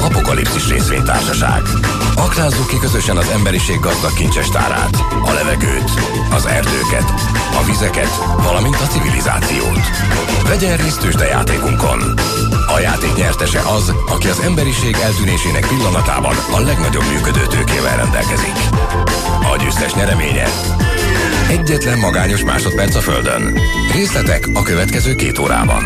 Apokalipszis részvénytársaság. Aknázzuk ki közösen az emberiség gazdag kincsestárát, a levegőt, az erdőket, a vizeket, valamint a civilizációt. Vegyen részt játékunkon. A játék nyertese az, aki az emberiség eltűnésének pillanatában a legnagyobb működő tőkével rendelkezik. A győztes nyereménye Egyetlen magányos másodperc a Földön. Részletek a következő két órában.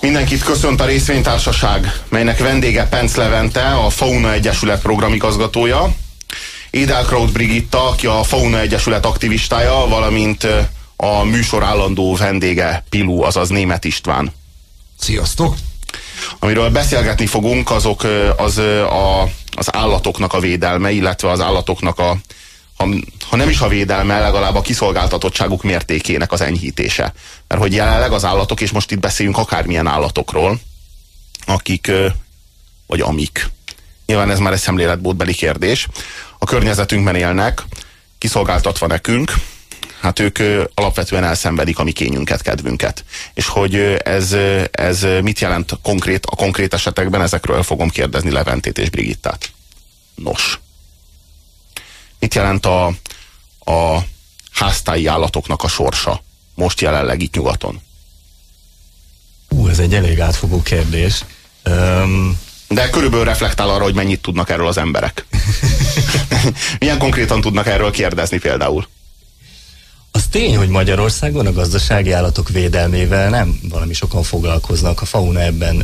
Mindenkit köszönt a részvénytársaság, melynek vendége Penc Levente, a Fauna Egyesület programigazgatója, Édelkraut Brigitta, aki a Fauna Egyesület aktivistája, valamint a műsor állandó vendége Pilu, azaz Német István. Sziasztok! Amiről beszélgetni fogunk, azok az a, az állatoknak a védelme, illetve az állatoknak a, ha, ha nem is a védelme, legalább a kiszolgáltatottságuk mértékének az enyhítése. Mert hogy jelenleg az állatok, és most itt beszélünk akármilyen állatokról, akik, vagy amik, nyilván ez már egy szemléletbótbeli kérdés, a környezetünkben élnek, kiszolgáltatva nekünk, hát ők alapvetően elszenvedik a mi kényünket, kedvünket. És hogy ez, ez mit jelent konkrét, a konkrét esetekben, ezekről fogom kérdezni Leventét és Brigittát. Nos, mit jelent a, a háztáji állatoknak a sorsa most jelenleg itt nyugaton? Ú, ez egy elég átfogó kérdés. Um, de körülbelül reflektál arra, hogy mennyit tudnak erről az emberek. Milyen konkrétan tudnak erről kérdezni például? Az tény, hogy Magyarországon a gazdasági állatok védelmével nem valami sokan foglalkoznak. A fauna ebben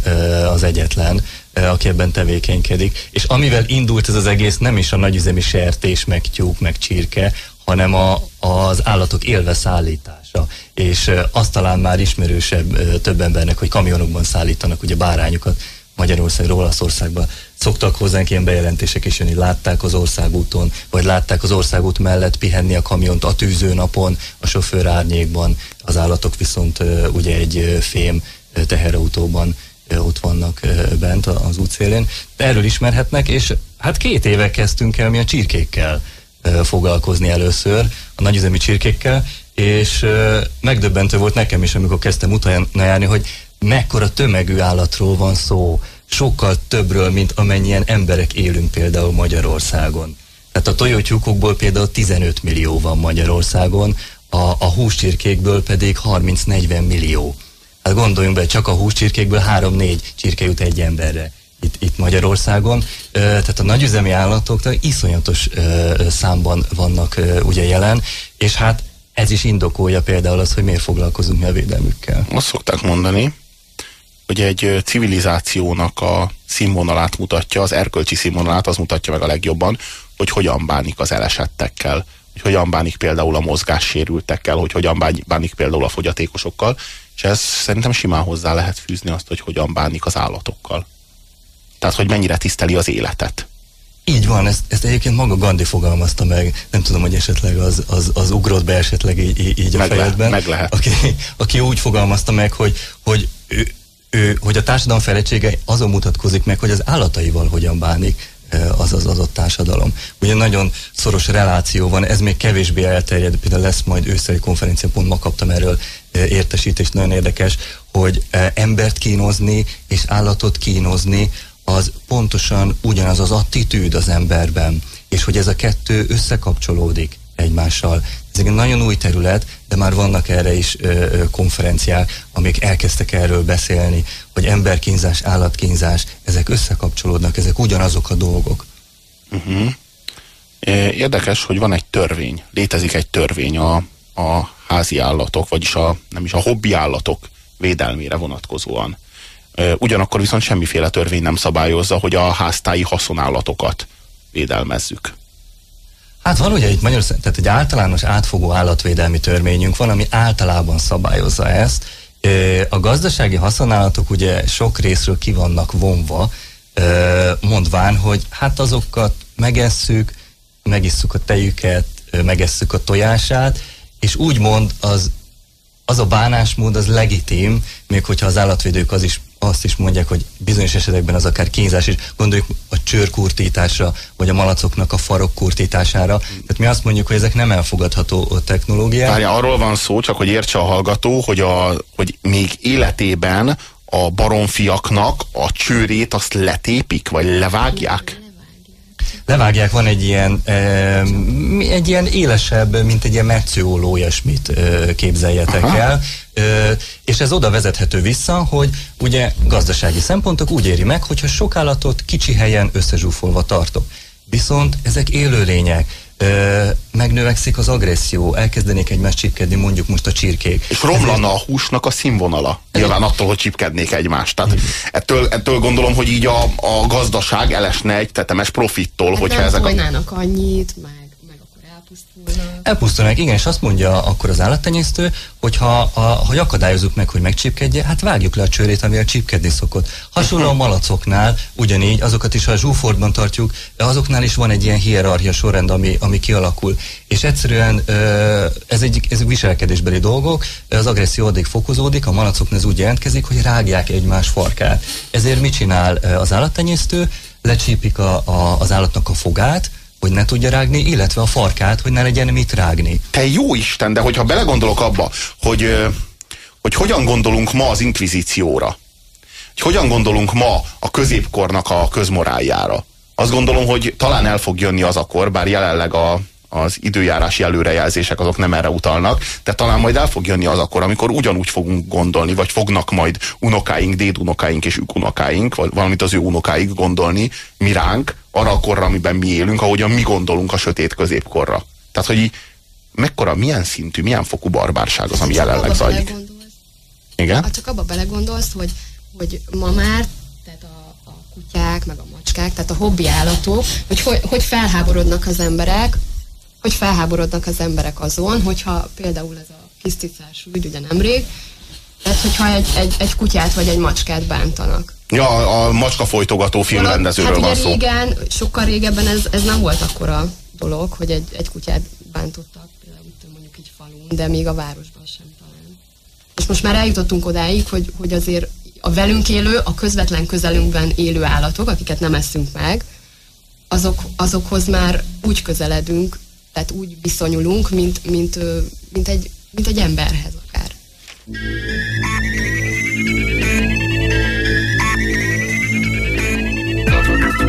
az egyetlen, aki ebben tevékenykedik. És amivel indult ez az egész, nem is a nagyüzemi sertés, meg tyúk, meg csirke, hanem a, az állatok élve szállítása. És ö, azt talán már ismerősebb több embernek, hogy kamionokban szállítanak ugye bárányokat Magyarországról, Olaszországba szoktak hozzánk ilyen bejelentések is jönni, látták az országúton, vagy látták az országút mellett pihenni a kamiont a tűzőnapon, a sofőr árnyékban, az állatok viszont ugye egy fém teherautóban ott vannak bent az útszélén. Erről ismerhetnek, és hát két éve kezdtünk el mi a csirkékkel foglalkozni először, a nagyüzemi csirkékkel, és megdöbbentő volt nekem is, amikor kezdtem utána járni, hogy mekkora tömegű állatról van szó, sokkal többről, mint amennyien emberek élünk például Magyarországon. Tehát a tojótyúkokból például 15 millió van Magyarországon, a, a húscsirkékből pedig 30-40 millió. Hát gondoljunk be, csak a húscsirkékből 3-4 csirke jut egy emberre itt, itt Magyarországon. Tehát a nagyüzemi állatok iszonyatos számban vannak ugye jelen, és hát ez is indokolja például az, hogy miért foglalkozunk mi a védelmükkel. Azt szokták mondani, hogy egy civilizációnak a színvonalát mutatja, az erkölcsi színvonalát az mutatja meg a legjobban, hogy hogyan bánik az elesettekkel, hogy hogyan bánik például a mozgássérültekkel, hogy hogyan bánik például a fogyatékosokkal, és ez szerintem simán hozzá lehet fűzni azt, hogy hogyan bánik az állatokkal. Tehát, hogy mennyire tiszteli az életet. Így van, ezt, ezt egyébként maga Gandhi fogalmazta meg, nem tudom, hogy esetleg az, az, az ugrott be esetleg így, így a meg fejedben. Le, meg lehet. Aki, aki úgy fogalmazta meg, hogy, hogy ő, ő, hogy a társadalom fejlettsége azon mutatkozik meg, hogy az állataival hogyan bánik az az adott társadalom. Ugye nagyon szoros reláció van, ez még kevésbé elterjed, például lesz majd őszeri konferencia, pont ma kaptam erről értesítést, nagyon érdekes, hogy embert kínozni és állatot kínozni, az pontosan ugyanaz az attitűd az emberben, és hogy ez a kettő összekapcsolódik egymással. Ez egy nagyon új terület, de már vannak erre is ö, konferenciák, amik elkezdtek erről beszélni, hogy emberkínzás, állatkínzás, ezek összekapcsolódnak, ezek ugyanazok a dolgok. Uh-huh. Érdekes, hogy van egy törvény, létezik egy törvény a, a házi állatok, vagyis a, nem is a hobbi állatok védelmére vonatkozóan. Ugyanakkor viszont semmiféle törvény nem szabályozza, hogy a háztáji haszonállatokat védelmezzük. Hát van ugye egy Magyarország, tehát egy általános átfogó állatvédelmi törvényünk van, ami általában szabályozza ezt. A gazdasági haszonállatok ugye sok részről ki vannak vonva, mondván, hogy hát azokat megesszük, megisszuk a tejüket, megesszük a tojását, és úgymond az, az a bánásmód az legitim, még hogyha az állatvédők az is, azt is mondják, hogy bizonyos esetekben az akár kínzás is. Gondoljuk a csőrkurtításra, vagy a malacoknak a farok kurtítására. Tehát mi azt mondjuk, hogy ezek nem elfogadható technológiák. Várja, arról van szó, csak hogy értse a hallgató, hogy, a, hogy még életében a baromfiaknak a csőrét azt letépik, vagy levágják? Levágják, van egy ilyen, egy ilyen élesebb, mint egy ilyen metszőóló olyasmit képzeljetek Aha. el, és ez oda vezethető vissza, hogy ugye gazdasági szempontok úgy éri meg, hogyha sok állatot kicsi helyen összezsúfolva tartok. Viszont ezek élőlények, megnövekszik az agresszió, elkezdenék egymást csipkedni, mondjuk most a csirkék. És romlana a húsnak a színvonala. Nyilván attól, hogy csipkednék egymást. Tehát ettől, ettől gondolom, hogy így a, a gazdaság elesne egy tetemes profittól, hát hogyha ezek a... annyit, meg elpusztulnak. Elpusztulnak, igen, és azt mondja akkor az állattenyésztő, hogy ha, a, hogy akadályozzuk meg, hogy megcsipkedje, hát vágjuk le a csőrét, amivel csipkedni szokott. Hasonló a malacoknál, ugyanígy, azokat is a zsúfortban tartjuk, azoknál is van egy ilyen hierarchia sorrend, ami, ami kialakul. És egyszerűen ez egy, ez viselkedésbeli dolgok, az agresszió addig fokozódik, a malacoknál ez úgy jelentkezik, hogy rágják egymás farkát. Ezért mit csinál az állattenyésztő? Lecsípik a, a, az állatnak a fogát, hogy ne tudja rágni, illetve a farkát, hogy ne legyen mit rágni. Te jó Isten, de hogyha belegondolok abba, hogy, hogy hogyan gondolunk ma az inkvizícióra, hogy hogyan gondolunk ma a középkornak a közmoráljára, azt gondolom, hogy talán el fog jönni az a kor, bár jelenleg a, az időjárási előrejelzések azok nem erre utalnak, de talán majd el fog jönni az akkor, amikor ugyanúgy fogunk gondolni, vagy fognak majd unokáink, dédunokáink és ükunokáink, vagy valamint az ő unokáik gondolni mi ránk, arra a korra, amiben mi élünk, ahogyan mi gondolunk a sötét középkorra. Tehát, hogy mekkora, milyen szintű, milyen fokú barbárság az, ami csak jelenleg zajlik. Igen? Ha csak abba belegondolsz, hogy, hogy ma már tehát a, a kutyák, meg a macskák, tehát a hobbi állatok, hogy, hogy hogy felháborodnak az emberek, hogy felháborodnak az emberek azon, hogyha például ez a kiszticás ügy, ugye nemrég, tehát hogyha egy, egy, egy kutyát vagy egy macskát bántanak. Ja, a macska folytogató filmrendezőről hát van szó. régen, sokkal régebben ez, ez nem volt akkora dolog, hogy egy, egy kutyát bántottak, például mondjuk így falun, de még a városban sem talán. És most már eljutottunk odáig, hogy, hogy azért a velünk élő, a közvetlen közelünkben élő állatok, akiket nem eszünk meg, azok, azokhoz már úgy közeledünk, tehát úgy viszonyulunk, mint, mint, mint, egy, mint egy emberhez akár.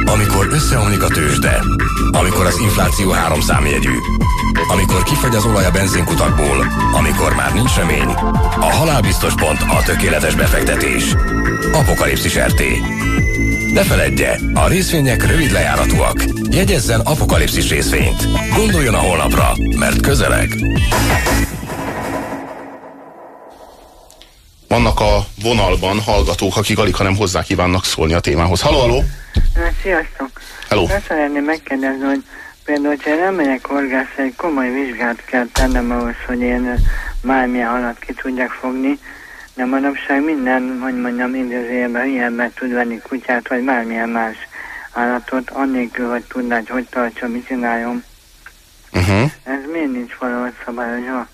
Amikor összeomlik a tőzsde, amikor az infláció három számjegyű, amikor kifagy az olaj a benzinkutakból, amikor már nincs remény, a halálbiztos pont a tökéletes befektetés. Apokalipszis RT. Ne feledje, a részvények rövid lejáratúak. Jegyezzen apokalipszis részvényt. Gondoljon a holnapra, mert közeleg. Vannak a vonalban hallgatók, akik alig, hanem hozzá kívánnak szólni a témához. Halló, halló! Sziasztok! Hello! Azt szeretném megkérdezni, hogy például, hogyha nem megyek horgászra, egy komoly vizsgát kell tennem ahhoz, hogy én bármilyen halat ki tudjak fogni, de manapság minden, hogy mondjam, idézőjelben ilyenben tud venni kutyát, vagy bármilyen más állatot, annélkül, hogy tudná, hogy hogy tartsa, mit csináljon. Uh-huh. Ez miért nincs valahogy szabályozva?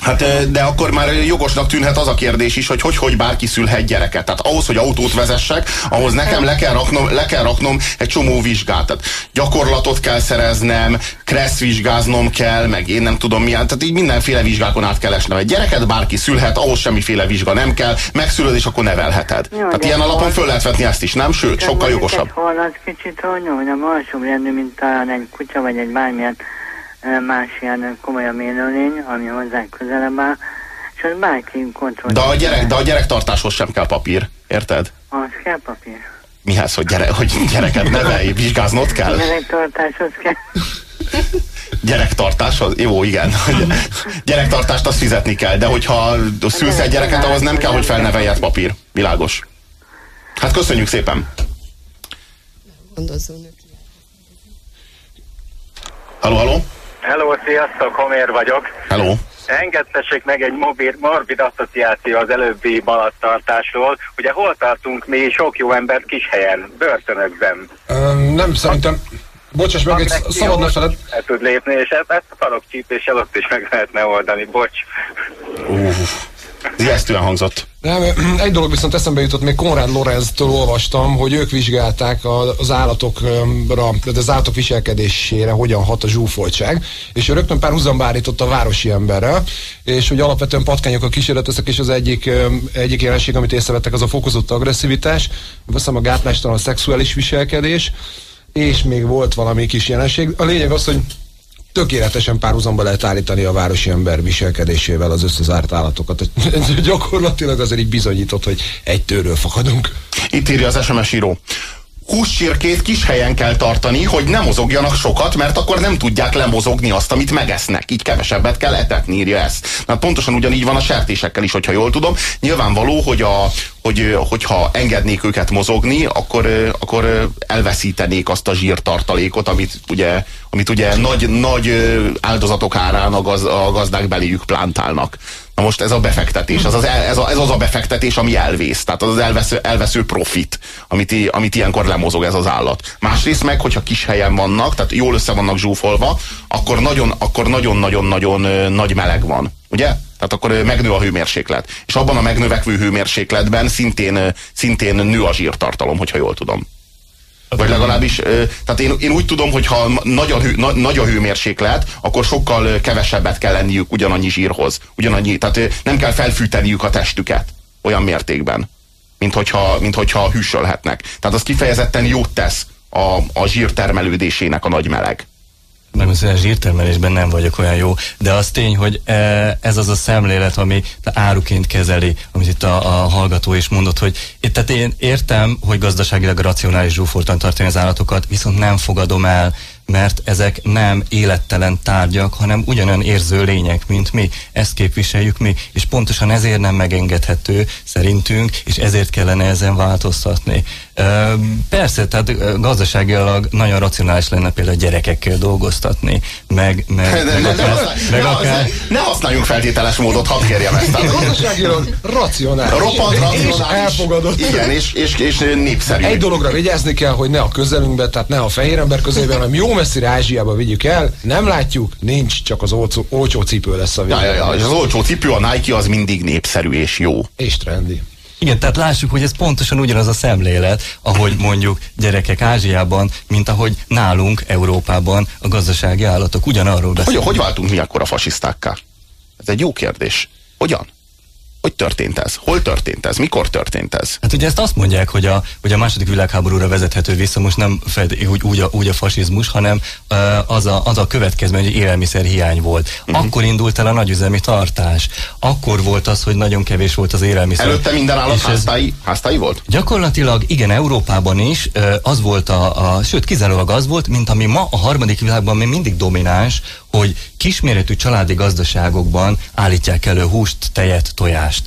Hát de akkor már jogosnak tűnhet az a kérdés is, hogy hogy, hogy bárki szülhet gyereket. Tehát ahhoz, hogy autót vezessek, ahhoz nekem le kell raknom, le kell raknom egy csomó vizsgát. Tehát gyakorlatot kell szereznem, kressz vizsgáznom kell, meg én nem tudom milyen. Tehát így mindenféle vizsgákon át kell esnem. Egy gyereket bárki szülhet, ahhoz semmiféle vizsga nem kell, megszülöd és akkor nevelheted. Jó, Tehát ilyen alapon föl lehet vetni ezt is, nem? Sőt, sokkal jogosabb. Hol az kicsit, hogy alsóbb rendű, mint talán egy kutya vagy egy bármilyen más ilyen komolyabb élőlény, ami hozzá közelebb áll, és az bárki kontroll. De a, gyerek, de a gyerektartáshoz sem kell papír, érted? Az kell papír. Mihez, hogy, gyere, hogy gyereket nevelj, vizsgáznod kell? Gyerektartáshoz kell. Gyerektartáshoz? Jó, igen. Gyerektartást azt fizetni kell, de hogyha szülsz egy gyereket, ahhoz nem kell, hogy felneveljed papír. Világos. Hát köszönjük szépen. Gondozzon Halló, halló? Hello, sziasztok, Homér vagyok. Hello. Engedtessék meg egy mobil, morbid asszociáció az előbbi balattartásról. Ugye hol tartunk mi sok jó embert kis helyen, börtönökben? Um, nem, szerintem... Bocsáss meg, egy szabad ne feled. El tud lépni, és ezt, ezt a farokcsípéssel ott is meg lehetne oldani, bocs. Uh, ijesztően hangzott. Nem, egy dolog viszont eszembe jutott, még Konrad Lorenztől olvastam, hogy ők vizsgálták az állatokra, az állatok viselkedésére, hogyan hat a zsúfoltság, és ő rögtön párhuzamba állított a városi emberrel, és hogy alapvetően patkányokkal kísérleteztek, és az egyik, egyik jelenség, amit észrevettek, az a fokozott agresszivitás, azt a gátlástalan szexuális viselkedés, és még volt valami kis jelenség. A lényeg az, hogy tökéletesen párhuzamba lehet állítani a városi ember viselkedésével az összezárt állatokat. Gyakorlatilag azért így bizonyított, hogy egy tőről fakadunk. Itt írja az SMS író húscsirkét kis helyen kell tartani, hogy ne mozogjanak sokat, mert akkor nem tudják lemozogni azt, amit megesznek. Így kevesebbet kell etetni, írja ezt. Na, pontosan ugyanígy van a sertésekkel is, hogyha jól tudom. Nyilvánvaló, hogy, a, hogy hogyha engednék őket mozogni, akkor, akkor elveszítenék azt a zsírtartalékot, amit ugye, amit ugye nagy, nagy áldozatok árán a, gaz, a gazdák beléjük plántálnak. Na most ez a befektetés, az az, ez, a, ez az a befektetés, ami elvész. Tehát az az elvesző, elvesző profit, amit, amit ilyenkor lemozog ez az állat. Másrészt meg, hogyha kis helyen vannak, tehát jól össze vannak zsúfolva, akkor nagyon, akkor nagyon-nagyon-nagyon nagy meleg van. Ugye? Tehát akkor megnő a hőmérséklet. És abban a megnövekvő hőmérsékletben szintén, szintén nő a zsírtartalom, hogyha jól tudom. Vagy legalábbis, tehát én, én úgy tudom, hogy ha nagy a, hő, na, nagy a hőmérséklet, akkor sokkal kevesebbet kell lenniük ugyanannyi zsírhoz. Ugyanannyi, tehát nem kell felfűteniük a testüket olyan mértékben, mint hogyha, mint hogyha hűsölhetnek. Tehát az kifejezetten jót tesz a, a zsír termelődésének a nagy meleg. Természetesen zsírtermelésben nem vagyok olyan jó, de az tény, hogy e, ez az a szemlélet, ami áruként kezeli, amit itt a, a hallgató is mondott, hogy tehát én értem, hogy gazdaságilag racionális zsúfoltan tartani az állatokat, viszont nem fogadom el, mert ezek nem élettelen tárgyak, hanem ugyanolyan érző lények, mint mi. Ezt képviseljük mi, és pontosan ezért nem megengedhető szerintünk, és ezért kellene ezen változtatni. Persze, tehát gazdaságilag nagyon racionális lenne például a gyerekekkel dolgoztatni, meg, meg, de, meg, de, akár, ne, meg ne, akár... Ne használjunk feltételes módot, hadd kérjem ezt. Gazdaságilag racionális. Roppant racionális. És elfogadott. Igen, és, és, és népszerű. Egy dologra vigyázni kell, hogy ne a közelünkbe, tehát ne a fehér ember közelben, hanem jó messzire Ázsiába vigyük el, nem látjuk, nincs, csak az olcsó, olcsó cipő lesz a végén. Ja, ja, ja, az olcsó cipő, a Nike az mindig népszerű és jó. És trendi. Igen, tehát lássuk, hogy ez pontosan ugyanaz a szemlélet, ahogy mondjuk gyerekek Ázsiában, mint ahogy nálunk Európában a gazdasági állatok ugyanarról beszélnek. Hogy, hogy váltunk mi akkor a fasisztákká? Ez egy jó kérdés. Hogyan? Hogy történt ez? Hol történt ez? Mikor történt ez? Hát ugye ezt azt mondják, hogy a, hogy a második világháborúra vezethető vissza, most nem fed, úgy, úgy, a, úgy a fasizmus, hanem uh, az, a, az a következmény, hogy élelmiszer hiány volt. Uh-huh. Akkor indult el a nagyüzemi tartás. Akkor volt az, hogy nagyon kevés volt az élelmiszer. Előtte minden állat háztái, háztái volt? Gyakorlatilag igen, Európában is uh, az volt a, a, sőt kizárólag az volt, mint ami ma a harmadik világban még mindig domináns, hogy kisméretű családi gazdaságokban állítják elő húst, tejet, tojást.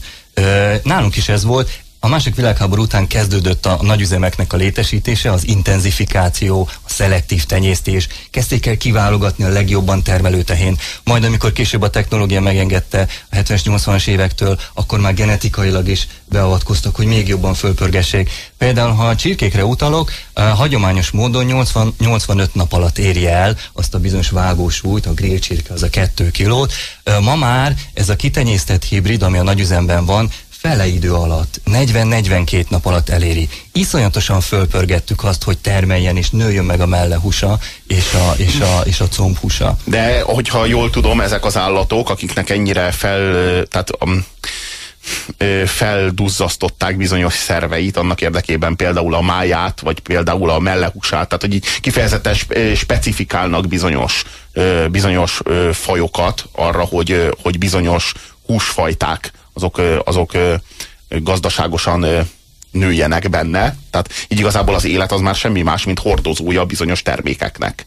Nálunk is ez volt, a másik világháború után kezdődött a nagyüzemeknek a létesítése, az intenzifikáció, a szelektív tenyésztés, kezdték el kiválogatni a legjobban termelő tehén. Majd amikor később a technológia megengedte a 70-es, 80-as évektől, akkor már genetikailag is beavatkoztak, hogy még jobban fölpörgessék. Például, ha a csirkékre utalok, hagyományos módon 80, 85 nap alatt érje el azt a bizonyos vágósúlyt, a grill csirke az a 2 kilót. Ma már ez a kitenyésztett hibrid, ami a nagyüzemben van, fele idő alatt, 40-42 nap alatt eléri. Iszonyatosan fölpörgettük azt, hogy termeljen és nőjön meg a mellehúsa és a, és a, és a combhúsa. De hogyha jól tudom, ezek az állatok, akiknek ennyire fel, tehát um, felduzzasztották bizonyos szerveit annak érdekében például a máját, vagy például a mellehúsát, tehát hogy így kifejezetten specifikálnak bizonyos, bizonyos fajokat arra, hogy, hogy bizonyos húsfajták azok, azok gazdaságosan nőjenek benne. Tehát így igazából az élet az már semmi más, mint hordozója bizonyos termékeknek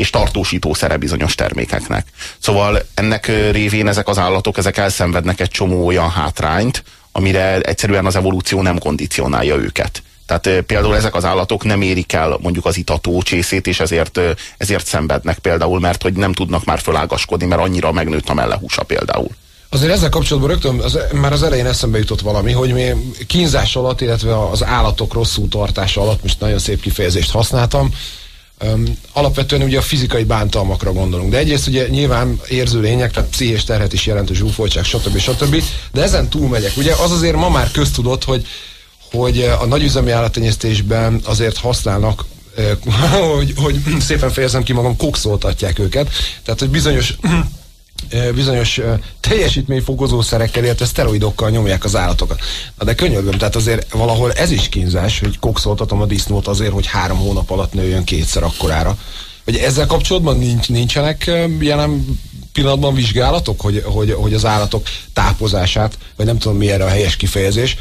és tartósítószere bizonyos termékeknek. Szóval ennek révén ezek az állatok, ezek elszenvednek egy csomó olyan hátrányt, amire egyszerűen az evolúció nem kondicionálja őket. Tehát például ezek az állatok nem érik el mondjuk az itató csészét, és ezért, ezért szenvednek például, mert hogy nem tudnak már fölágaskodni, mert annyira megnőtt a mellehúsa például. Azért ezzel kapcsolatban rögtön az, már az elején eszembe jutott valami, hogy mi kínzás alatt, illetve az állatok rosszul tartása alatt, most nagyon szép kifejezést használtam, Um, alapvetően ugye a fizikai bántalmakra gondolunk, de egyrészt ugye nyilván érző lények, tehát pszichés terhet is jelent a zsúfoltság, stb. stb. De ezen túlmegyek. Ugye az azért ma már köztudott, hogy, hogy a nagyüzemi állattenyésztésben azért használnak hogy, hogy szépen fejezem ki magam, kokszoltatják őket. Tehát, hogy bizonyos bizonyos teljesítményfokozó szerekkel, illetve szteroidokkal nyomják az állatokat. Na de könyörgöm, tehát azért valahol ez is kínzás, hogy kokszoltatom a disznót azért, hogy három hónap alatt nőjön kétszer akkorára. Hogy ezzel kapcsolatban nincs, nincsenek jelen pillanatban vizsgálatok, hogy, hogy, hogy az állatok tápozását, vagy nem tudom mi erre a helyes kifejezés,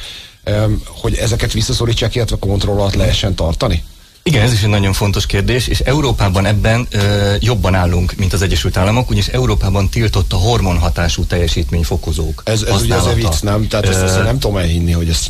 hogy ezeket visszaszorítsák, illetve kontrollat lehessen tartani? Igen, ez is egy nagyon fontos kérdés, és Európában ebben ö, jobban állunk, mint az Egyesült Államok, ugyanis Európában tiltott a hormonhatású teljesítményfokozók Ez, ez ugye az a vicc, nem? Tehát ezt, ezt nem tudom elhinni, hogy ezt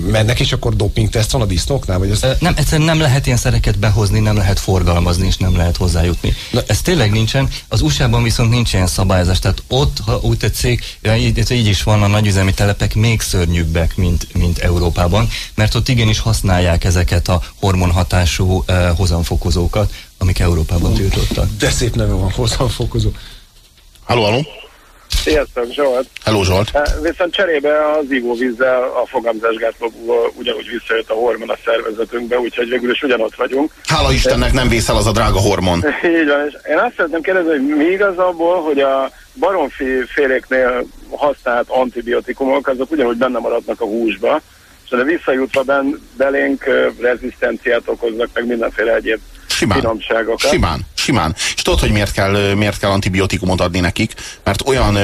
mennek, és akkor dopingteszt van a disznóknál? Vagy ezt... Nem, egyszerűen nem lehet ilyen szereket behozni, nem lehet forgalmazni, és nem lehet hozzájutni. Na. Ez tényleg nincsen. Az USA-ban viszont nincs ilyen szabályozás. Tehát ott, ha úgy tetszik, így, így is van a nagyüzemi telepek még szörnyűbbek, mint, mint Európában, mert ott igenis használják ezeket a hormonhatású uh, hozamfokozókat, amik Európában tiltottak. De szép neve van, hozamfokozó. Halló, halló. Sziasztok, Zsolt! Hello, Zsolt! Viszont cserébe az ivóvízzel a fogamzásgátlóból ugyanúgy visszajött a hormon a szervezetünkbe, úgyhogy végül is ugyanott vagyunk. Hála Istennek nem vészel az a drága hormon. Így van, és én azt szeretném kérdezni, hogy mi igaz abból, hogy a baromfi féléknél használt antibiotikumok, azok ugyanúgy benne maradnak a húsba, és de visszajutva ben, belénk rezisztenciát okoznak, meg mindenféle egyéb Simán. finomságokat. Simán, simán. És tudod, hogy miért kell, miért kell antibiotikumot adni nekik? Mert olyan,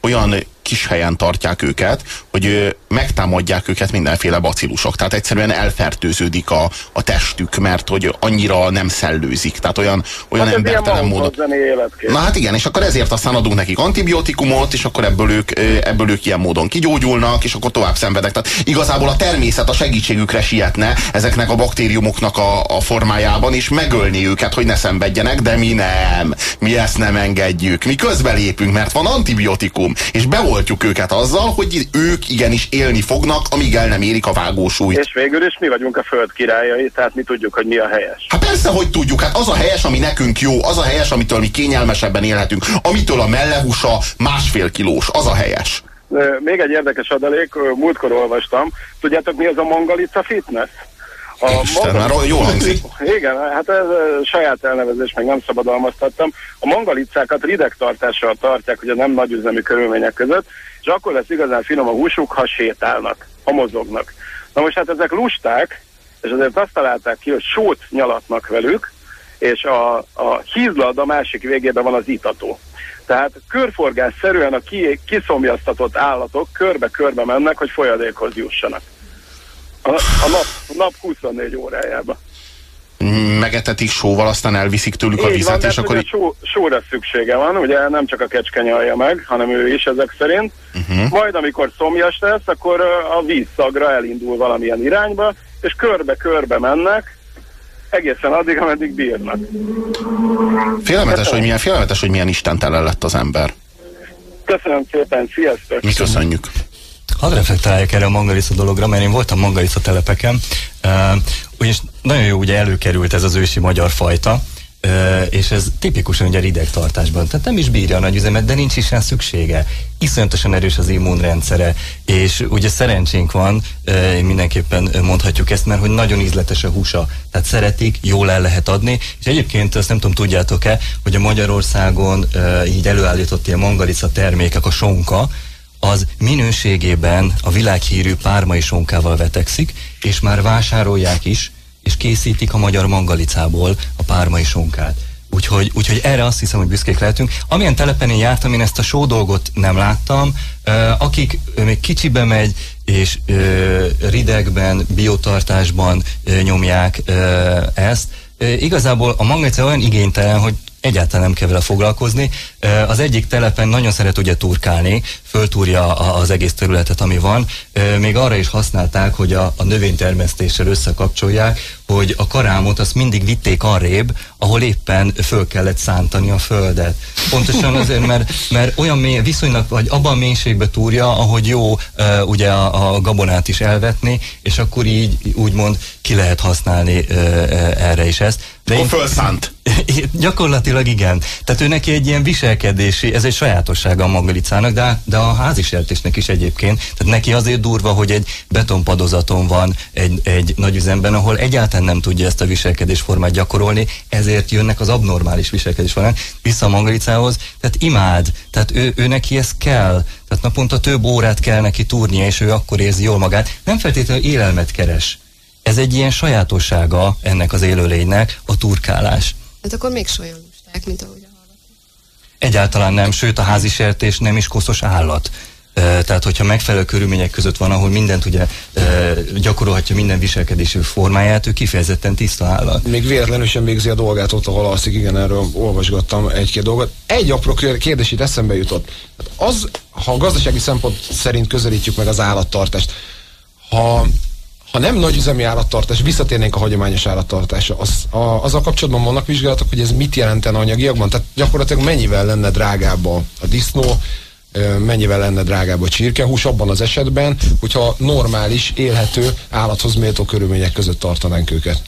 olyan kis helyen tartják őket, hogy megtámadják őket mindenféle bacillusok. Tehát egyszerűen elfertőződik a, a testük, mert hogy annyira nem szellőzik. Tehát olyan, olyan Hát embertelen módon. Na hát igen, és akkor ezért aztán adunk nekik antibiotikumot, és akkor ebből ők, ebből ők ilyen módon kigyógyulnak, és akkor tovább szenvedek. Tehát igazából a természet a segítségükre sietne ezeknek a baktériumoknak a, a formájában, és megölni őket, hogy ne szenvedjenek, de mi nem. Mi ezt nem engedjük. Mi közbelépünk, mert van antibiotikum, és beoltjuk őket azzal, hogy ők igenis élni fognak, amíg el nem érik a vágósúlyt. És végül is mi vagyunk a föld királyai, tehát mi tudjuk, hogy mi a helyes. Hát persze, hogy tudjuk, hát az a helyes, ami nekünk jó, az a helyes, amitől mi kényelmesebben élhetünk, amitől a mellehúsa másfél kilós, az a helyes. Még egy érdekes adalék, múltkor olvastam. Tudjátok, mi az a Mongalica Fitness? A Isten, már jól hangzik. Igen, hát ez saját elnevezés, meg nem szabadalmaztattam. A mangalicákat ridegtartással tartják, ugye nem nagyüzemű körülmények között, és akkor lesz igazán finom a húsuk, ha sétálnak, ha mozognak. Na most hát ezek lusták, és azért azt találták ki, hogy sót nyalatnak velük, és a, a hízlad a másik végében van az itató. Tehát körforgásszerűen a ki, kiszomjaztatott állatok körbe-körbe mennek, hogy folyadékhoz jussanak. A, a nap, nap 24 órájába. Megetetik sóval, aztán elviszik tőlük a vizet, van, és mert akkor ugye só, sóra szüksége van, ugye nem csak a kecske nyalja meg, hanem ő is ezek szerint. Uh-huh. Majd amikor szomjas lesz, akkor a vízszagra elindul valamilyen irányba, és körbe-körbe mennek, egészen addig, ameddig bírnak. Félelmetes, hogy milyen, félelmetes, hogy milyen istentelen lett az ember. Köszönöm szépen, sziasztok! Mi köszönjük. Hadd reflektáljak erre a mangalica dologra, mert én voltam mangalica telepeken, ugyanis nagyon jó ugye előkerült ez az ősi magyar fajta, Uh, és ez tipikusan ugye ridegtartásban, tehát nem is bírja a nagy üzemet, de nincs is rá szüksége. Iszonyatosan erős az immunrendszere, és ugye szerencsénk van, uh, mindenképpen mondhatjuk ezt, mert hogy nagyon ízletes a húsa, tehát szeretik, jól el lehet adni, és egyébként azt nem tudom, tudjátok-e, hogy a Magyarországon uh, így előállított ilyen mangalica termékek, a sonka, az minőségében a világhírű pármai sonkával vetekszik, és már vásárolják is, és készítik a magyar mangalicából a pármai sonkát. Úgyhogy, úgyhogy erre azt hiszem, hogy büszkék lehetünk. Amilyen telepen én jártam, én ezt a só dolgot nem láttam. Akik még kicsibe megy, és ridegben, biotartásban nyomják ezt, igazából a mangalica olyan igénytelen, hogy egyáltalán nem kell vele foglalkozni. Az egyik telepen nagyon szeret ugye turkálni, föltúrja az egész területet, ami van. Még arra is használták, hogy a, a növénytermesztéssel összekapcsolják, hogy a karámot azt mindig vitték arrébb, ahol éppen föl kellett szántani a földet. Pontosan azért, mert, mert olyan mély, viszonylag, vagy abban a mélységbe túrja, ahogy jó uh, ugye a, a gabonát is elvetni, és akkor így úgymond ki lehet használni uh, erre is ezt. De akkor fölszánt. Gyakorlatilag igen. Tehát ő neki egy ilyen viselkedési, ez egy sajátossága a magalicának, de, de a házisejtésnek is egyébként. Tehát neki azért durva, hogy egy betonpadozaton van egy, egy nagy üzemben, ahol egyáltalán nem tudja ezt a viselkedésformát gyakorolni, ezért jönnek az abnormális viselkedésformák vissza a magalicához. Tehát imád, tehát ő, ő neki ez kell. Tehát naponta több órát kell neki túrnia, és ő akkor érzi jól magát. Nem feltétlenül élelmet keres. Ez egy ilyen sajátossága ennek az élőlénynek, a turkálás. Hát akkor még olyan lusták, mint ahogy a hallgatom. Egyáltalán nem, sőt a házi sertés nem is koszos állat. Tehát, hogyha megfelelő körülmények között van, ahol mindent ugye gyakorolhatja minden viselkedésű formáját, ő kifejezetten tiszta állat. Még véletlenül sem végzi a dolgát ott, ahol alszik, igen, erről olvasgattam egy-két dolgot. Egy apró kérdés itt eszembe jutott. Az, ha a gazdasági szempont szerint közelítjük meg az állattartást, ha ha nem nagy üzemi állattartás, visszatérnénk a hagyományos állattartásra, az, a, azzal kapcsolatban vannak vizsgálatok, hogy ez mit jelentene anyagiakban? Tehát gyakorlatilag mennyivel lenne drágább a, a disznó, mennyivel lenne drágább a csirkehús abban az esetben, hogyha normális, élhető, állathoz méltó körülmények között tartanánk őket.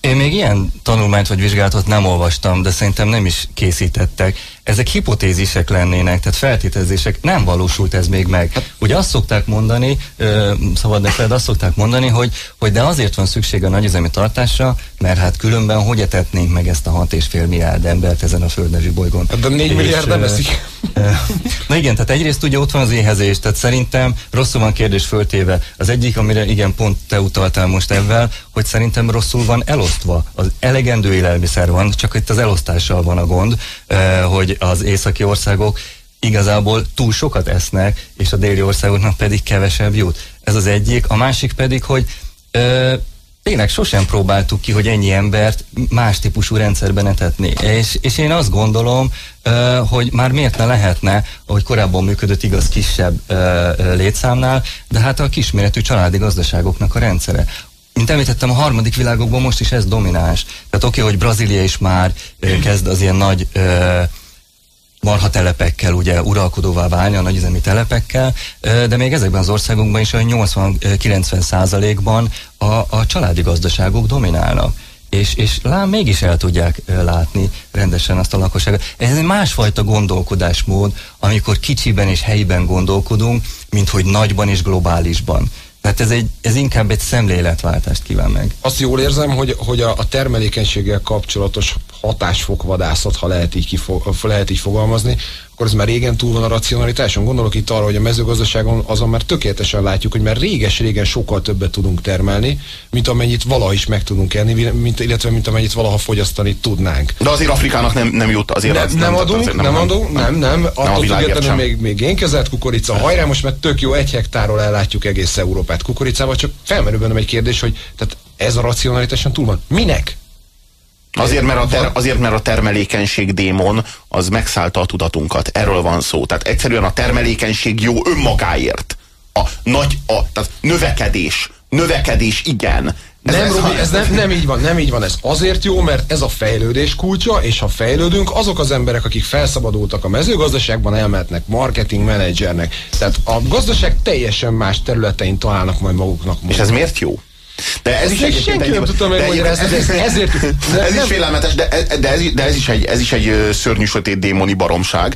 Én még ilyen tanulmányt vagy vizsgálatot nem olvastam, de szerintem nem is készítettek. Ezek hipotézisek lennének, tehát feltételezések. Nem valósult ez még meg. Hát, Ugye azt szokták mondani, ö, szabad neked, azt szokták mondani, hogy, hogy de azért van szükség a nagyüzemi tartásra, mert hát különben hogy etetnénk meg ezt a 6,5 milliárd embert ezen a földnevű bolygón. De 4 milliárd nem eszik. Na igen, tehát egyrészt ugye ott van az éhezés, tehát szerintem rosszul van kérdés föltéve. Az egyik, amire igen, pont te utaltál most ebben, hogy szerintem rosszul van elosztva. Az elegendő élelmiszer van, csak itt az elosztással van a gond, hogy az északi országok igazából túl sokat esznek, és a déli országoknak pedig kevesebb jut. Ez az egyik. A másik pedig, hogy ö, tényleg sosem próbáltuk ki, hogy ennyi embert más típusú rendszerben etetni. És, és én azt gondolom, hogy már miért ne lehetne, ahogy korábban működött igaz kisebb létszámnál, de hát a kisméretű családi gazdaságoknak a rendszere mint említettem, a harmadik világokban most is ez domináns. Tehát oké, okay, hogy Brazília is már kezd az ilyen nagy ö, marhatelepekkel ugye uralkodóvá válni, a nagyüzemi telepekkel, de még ezekben az országokban is a 80-90 százalékban a, a családi gazdaságok dominálnak. És, és lám mégis el tudják látni rendesen azt a lakosságot. Ez egy másfajta gondolkodásmód, amikor kicsiben és helyiben gondolkodunk, mint hogy nagyban és globálisban. Tehát ez, egy, ez inkább egy szemléletváltást kíván meg. Azt jól érzem, hogy, hogy a, a termelékenységgel kapcsolatos hatásfokvadászat, ha lehet így, kifo, lehet így fogalmazni, akkor ez már régen túl van a racionalitáson. Gondolok itt arra, hogy a mezőgazdaságon azon már tökéletesen látjuk, hogy már réges-régen sokkal többet tudunk termelni, mint amennyit valaha is meg tudunk enni, mint, illetve mint amennyit valaha fogyasztani tudnánk. De azért Afrikának nem, nem jut, azért ne, az, nem, nem adunk, nem, nem, adunk, nem, nem, nem attól függetlenül még, még génkezelt kukorica, hajrá, most mert tök jó, egy hektáról ellátjuk egész Európát kukoricával, csak felmerül bennem egy kérdés, hogy tehát ez a racionalitáson túl van. Minek? Azért mert, a ter, azért, mert a termelékenység démon az megszállta a tudatunkat. Erről van szó. Tehát egyszerűen a termelékenység jó önmagáért. A nagy, a, tehát növekedés, növekedés igen. Ez, nem, ez, Robi, ez nem, nem így van, nem így van. Ez azért jó, mert ez a fejlődés kulcsa, és ha fejlődünk, azok az emberek, akik felszabadultak a mezőgazdaságban, elmehetnek marketing menedzsernek. Tehát a gazdaság teljesen más területein találnak majd maguknak. És ez miért jó? De ez, ez is egy, senki nem tudta megmagyarázni, ez, ez, ezért, de ez nem, is félelmetes, de, de, ez, de ez, is egy, ez is egy szörnyű sötét démoni baromság.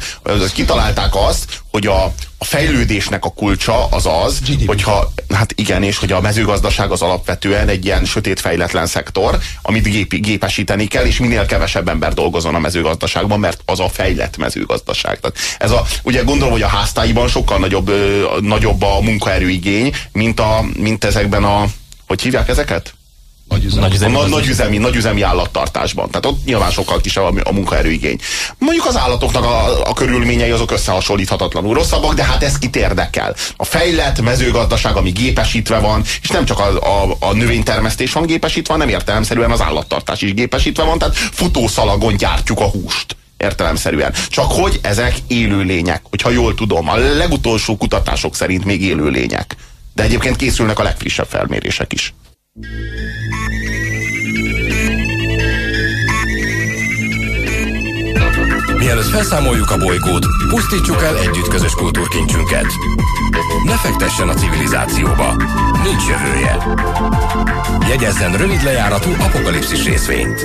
Kitalálták azt, hogy a, a fejlődésnek a kulcsa az az, GDP. hogyha, hát igen, és hogy a mezőgazdaság az alapvetően egy ilyen sötét fejletlen szektor, amit gép, gépesíteni kell, és minél kevesebb ember dolgozon a mezőgazdaságban, mert az a fejlett mezőgazdaság. Tehát ez a, ugye gondolom, hogy a háztáiban sokkal nagyobb, ö, nagyobb a munkaerőigény, mint, a, mint ezekben a hogy hívják ezeket? Nagyüzemi. Nagyüzemi, a nagyüzemi, nagyüzemi állattartásban. Tehát ott nyilván sokkal kisebb a, a munkaerőigény. Mondjuk az állatoknak a, a körülményei azok összehasonlíthatatlanul rosszabbak, de hát ez kit érdekel. A fejlett mezőgazdaság, ami gépesítve van, és nem csak a, a, a növénytermesztés van gépesítve, hanem értelemszerűen az állattartás is gépesítve van, tehát futószalagon gyártjuk a húst értelemszerűen. Csak hogy ezek élőlények, hogyha jól tudom, a legutolsó kutatások szerint még élőlények. De egyébként készülnek a legfrissebb felmérések is. Mielőtt felszámoljuk a bolygót, pusztítsuk el együtt közös kultúrkincsünket. Ne fektessen a civilizációba. Nincs jövője. Jegyezzen rövid lejáratú apokalipszis részvényt.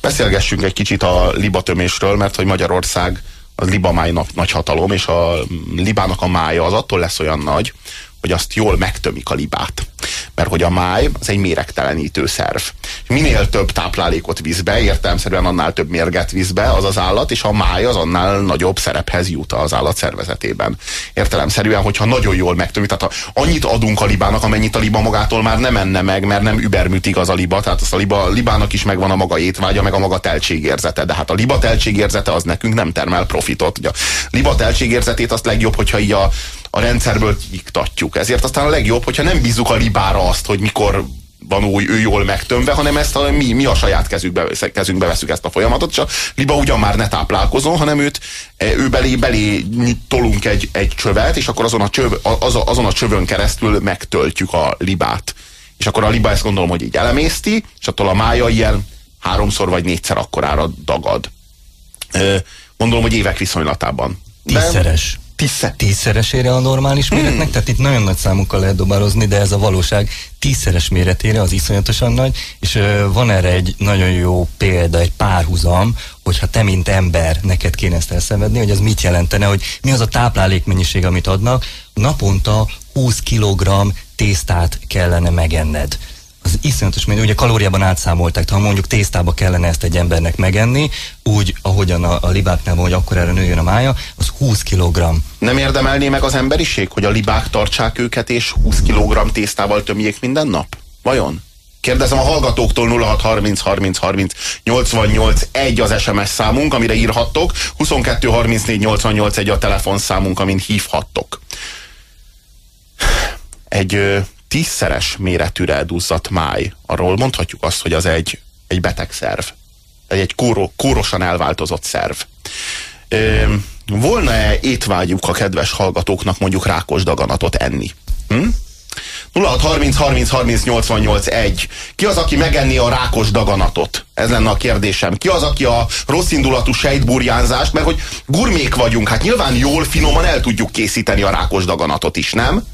Beszélgessünk egy kicsit a libatömésről, mert hogy Magyarország a libamáj nagy hatalom, és a libának a mája az attól lesz olyan nagy, hogy azt jól megtömik a libát. Mert hogy a máj az egy méregtelenítő szerv. Minél több táplálékot visz be, értelmszerűen annál több mérget visz be az az állat, és a máj az annál nagyobb szerephez jut az állat szervezetében. Értelemszerűen, hogyha nagyon jól megtömik, tehát ha annyit adunk a libának, amennyit a liba magától már nem enne meg, mert nem überműtig az a liba, tehát az a liba, libának is megvan a maga étvágya, meg a maga teltségérzete, de hát a liba teltségérzete az nekünk nem termel profitot. Ugye a liba teltségérzetét azt legjobb, hogyha így a, a rendszerből kiiktatjuk. Ezért aztán a legjobb, hogyha nem bízunk a libára azt, hogy mikor van úgy, ő jól megtömve, hanem ezt a, mi, mi a saját kezünkbe, kezünkbe veszük ezt a folyamatot, és a liba ugyan már ne táplálkozon, hanem őt, e, ő belé, belé tolunk egy, egy csövet, és akkor azon a, csöv, az, azon a csövön keresztül megtöltjük a libát. És akkor a liba ezt gondolom, hogy így elemészti, és attól a mája ilyen háromszor vagy négyszer akkorára dagad. Gondolom, hogy évek viszonylatában. Tízszeres. Tízszer. Tízszeresére a normális méretnek, hmm. tehát itt nagyon nagy számokkal lehet dobározni, de ez a valóság tízszeres méretére az iszonyatosan nagy, és ö, van erre egy nagyon jó példa, egy párhuzam, hogyha te, mint ember, neked kéne ezt elszenvedni, hogy ez mit jelentene, hogy mi az a táplálékmennyiség, amit adnak, naponta 20 kg tésztát kellene megenned az iszonyatos mennyi, ugye kalóriában átszámolták, ha mondjuk tésztába kellene ezt egy embernek megenni, úgy, ahogyan a, a libáknál van, hogy akkor erre nőjön a mája, az 20 kg. Nem érdemelné meg az emberiség, hogy a libák tartsák őket, és 20 kg tésztával tömjék minden nap? Vajon? Kérdezem a hallgatóktól 0630 30 30 88 1 az SMS számunk, amire írhattok, 22 34 88 1 a telefonszámunk, amin hívhattok. Egy tízszeres méretűre duzzadt máj, arról mondhatjuk azt, hogy az egy, egy beteg szerv. Egy, egy kóró, kórosan elváltozott szerv. Volna-e étvágyuk a kedves hallgatóknak mondjuk rákos daganatot enni? Hm? 0630 30 30 88 1. Ki az, aki megenni a rákos daganatot? Ez lenne a kérdésem. Ki az, aki a rossz indulatú sejtburjánzást, mert hogy gurmék vagyunk, hát nyilván jól, finoman el tudjuk készíteni a rákos daganatot is, nem?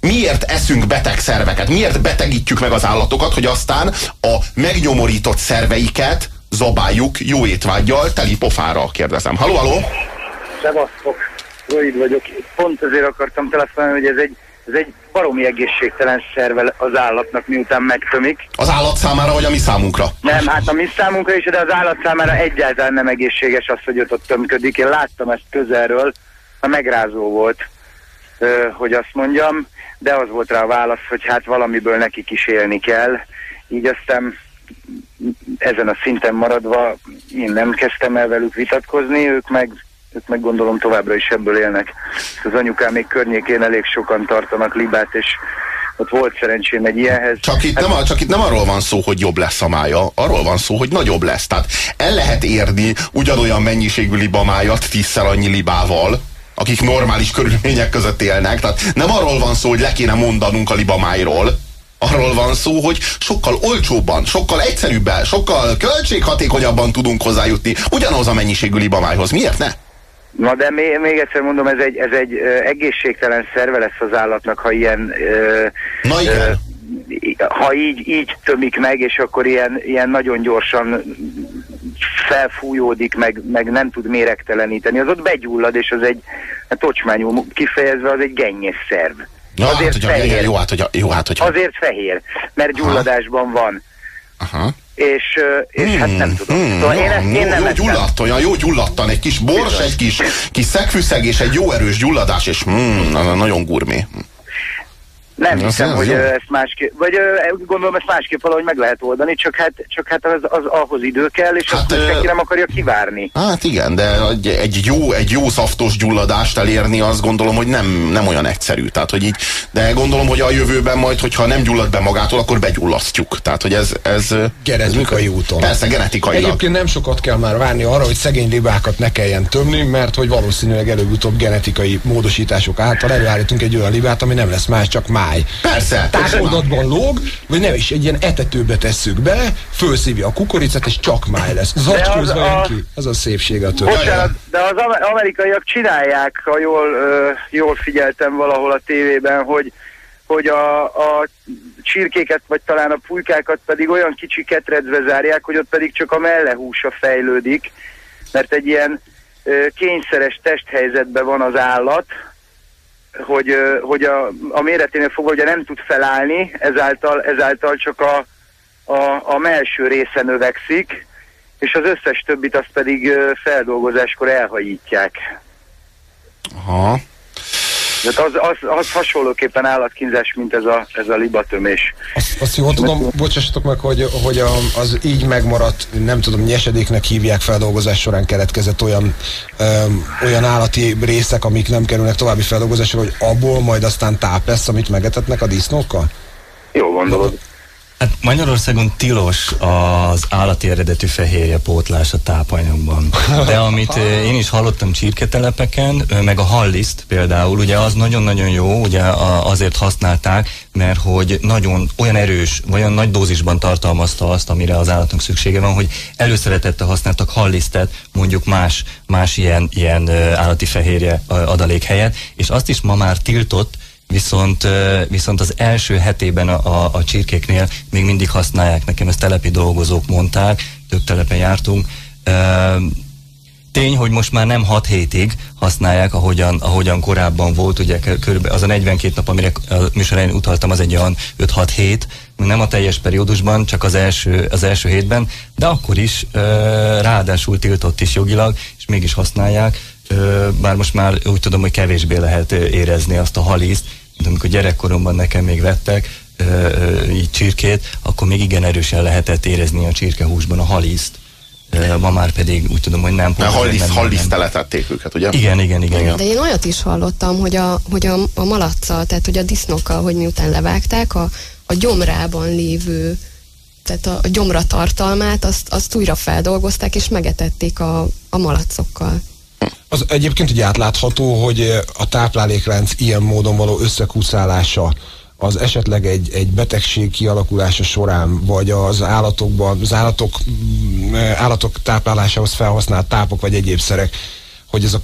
Miért eszünk beteg szerveket? Miért betegítjük meg az állatokat, hogy aztán a megnyomorított szerveiket zabáljuk jó étvágyjal, teli pofára, kérdezem. Haló, haló? Szevasztok, Rövid vagyok. Pont azért akartam telefonálni, hogy ez egy, ez egy baromi egészségtelen szerve az állatnak, miután megtömik. Az állat számára, vagy a mi számunkra? Nem, hát a mi számunkra is, de az állat számára egyáltalán nem egészséges az, hogy ott, ott tömködik. Én láttam ezt közelről, a megrázó volt, hogy azt mondjam de az volt rá a válasz, hogy hát valamiből nekik is élni kell. Így aztán ezen a szinten maradva én nem kezdtem el velük vitatkozni, ők meg, ők meg gondolom továbbra is ebből élnek. Az anyukám még környékén elég sokan tartanak libát, és ott volt szerencsém egy ilyenhez. Csak itt, hát, nem, csak itt nem arról van szó, hogy jobb lesz a mája, arról van szó, hogy nagyobb lesz. Tehát el lehet érni ugyanolyan mennyiségű libamájat tízszer annyi libával, akik normális körülmények között élnek. Tehát nem arról van szó, hogy le kéne mondanunk a libamájról, arról van szó, hogy sokkal olcsóbban, sokkal egyszerűbben, sokkal költséghatékonyabban tudunk hozzájutni ugyanaz a mennyiségű libamájhoz. Miért ne? Na de még, még egyszer mondom, ez egy, ez egy egészségtelen szerve lesz az állatnak, ha ilyen... Na igen. Uh, ha így, így tömik meg, és akkor ilyen, ilyen nagyon gyorsan felfújódik, meg, meg nem tud méregteleníteni, az ott begyullad, és az egy hát tocsmányú kifejezve, az egy gennyes szerv. Ja, azért hát, fehér. Igen, jó, hát, hogy, jó, hát, hogy... Azért fehér, mert gyulladásban van. Aha. És, és hmm, hát nem tudom. Hmm, szóval én, ezt, én nem jó gyulladt, olyan jó gyulladtan, egy kis bors, Bizony. egy kis, kis szegfűszeg és egy jó erős gyulladás, és hmm, nagyon gurmé. Nem hiszem, hogy jó. ezt másképp, vagy gondolom ezt másképp valahogy meg lehet oldani, csak hát, csak hát az, az ahhoz idő kell, és hát, azt senki nem akarja kivárni. Hát igen, de egy jó, egy jó szaftos gyulladást elérni, azt gondolom, hogy nem, nem olyan egyszerű. Tehát, hogy így, de gondolom, hogy a jövőben majd, hogyha nem gyullad be magától, akkor begyullasztjuk. Tehát, hogy ez... ez genetikai ez, úton. Persze, genetikailag. Egyébként nem sokat kell már várni arra, hogy szegény libákat ne kelljen tömni, mert hogy valószínűleg előbb-utóbb genetikai módosítások által előállítunk egy olyan libát, ami nem lesz más, csak más máj. Persze. Távoldatban lóg, vagy nem is, egy ilyen etetőbe tesszük be, fölszívja a kukoricát, és csak máj lesz. Zacskózva jön ki. Az a szépség a. Bocsánat, de az ame- amerikaiak csinálják, ha jól, jól figyeltem valahol a tévében, hogy, hogy a, a csirkéket, vagy talán a pulykákat pedig olyan kicsi ketrecbe zárják, hogy ott pedig csak a mellehúsa fejlődik, mert egy ilyen ö, kényszeres testhelyzetben van az állat, hogy, hogy a, a méreténél fogva ugye nem tud felállni, ezáltal, ezáltal csak a, a, a melső része növekszik, és az összes többit azt pedig feldolgozáskor elhajítják. Aha. Tehát az, az, az hasonlóképpen állatkínzás, mint ez a, ez a libatömés. Azt, azt jól tudom, bocsássatok meg, hogy, hogy a, az így megmaradt, nem tudom, nyesedéknek hívják feldolgozás során keletkezett olyan, öm, olyan állati részek, amik nem kerülnek további feldolgozásra, hogy abból majd aztán táp lesz, amit megetetnek a disznókkal? Jó gondolod. Hát Magyarországon tilos az állati eredetű fehérje pótlás a tápanyagban. De amit én is hallottam csirketelepeken, meg a halliszt például, ugye az nagyon-nagyon jó, ugye azért használták, mert hogy nagyon olyan erős, vagy olyan nagy dózisban tartalmazta azt, amire az állatnak szüksége van, hogy előszeretettel használtak hallisztet, mondjuk más, más ilyen, ilyen állati fehérje adalék helyett, és azt is ma már tiltott, Viszont, viszont az első hetében a, a, a csirkéknél még mindig használják, nekem ezt telepi dolgozók mondták, több telepen jártunk. Tény, hogy most már nem 6 hétig használják, ahogyan, ahogyan korábban volt, ugye körülbelül az a 42 nap, amire a műsorán utaltam, az egy olyan 5-6 hét, nem a teljes periódusban, csak az első, az első hétben, de akkor is ráadásul tiltott is jogilag, és mégis használják, bár most már úgy tudom, hogy kevésbé lehet érezni azt a halízt, mint amikor gyerekkoromban nekem még vettek így csirkét, akkor még igen erősen lehetett érezni a csirkehúsban a halízt. Ma már pedig úgy tudom, hogy nem. Mert halliszt, halliszt teletették őket, ugye? Igen, igen, igen. igen. De én olyat is hallottam, hogy a, hogy a, a malaccal, tehát hogy a disznókkal, hogy miután levágták, a, a gyomrában lévő, tehát a, a gyomra tartalmát, azt, azt újra feldolgozták, és megetették a, a malacokkal. Az egyébként ugye átlátható, hogy eh, a tápláléklánc ilyen módon való összekúszálása az esetleg egy, egy betegség kialakulása során, vagy az állatokban, az állatok, mm, eh, állatok táplálásához felhasznált tápok, vagy egyéb szerek, hogy ezek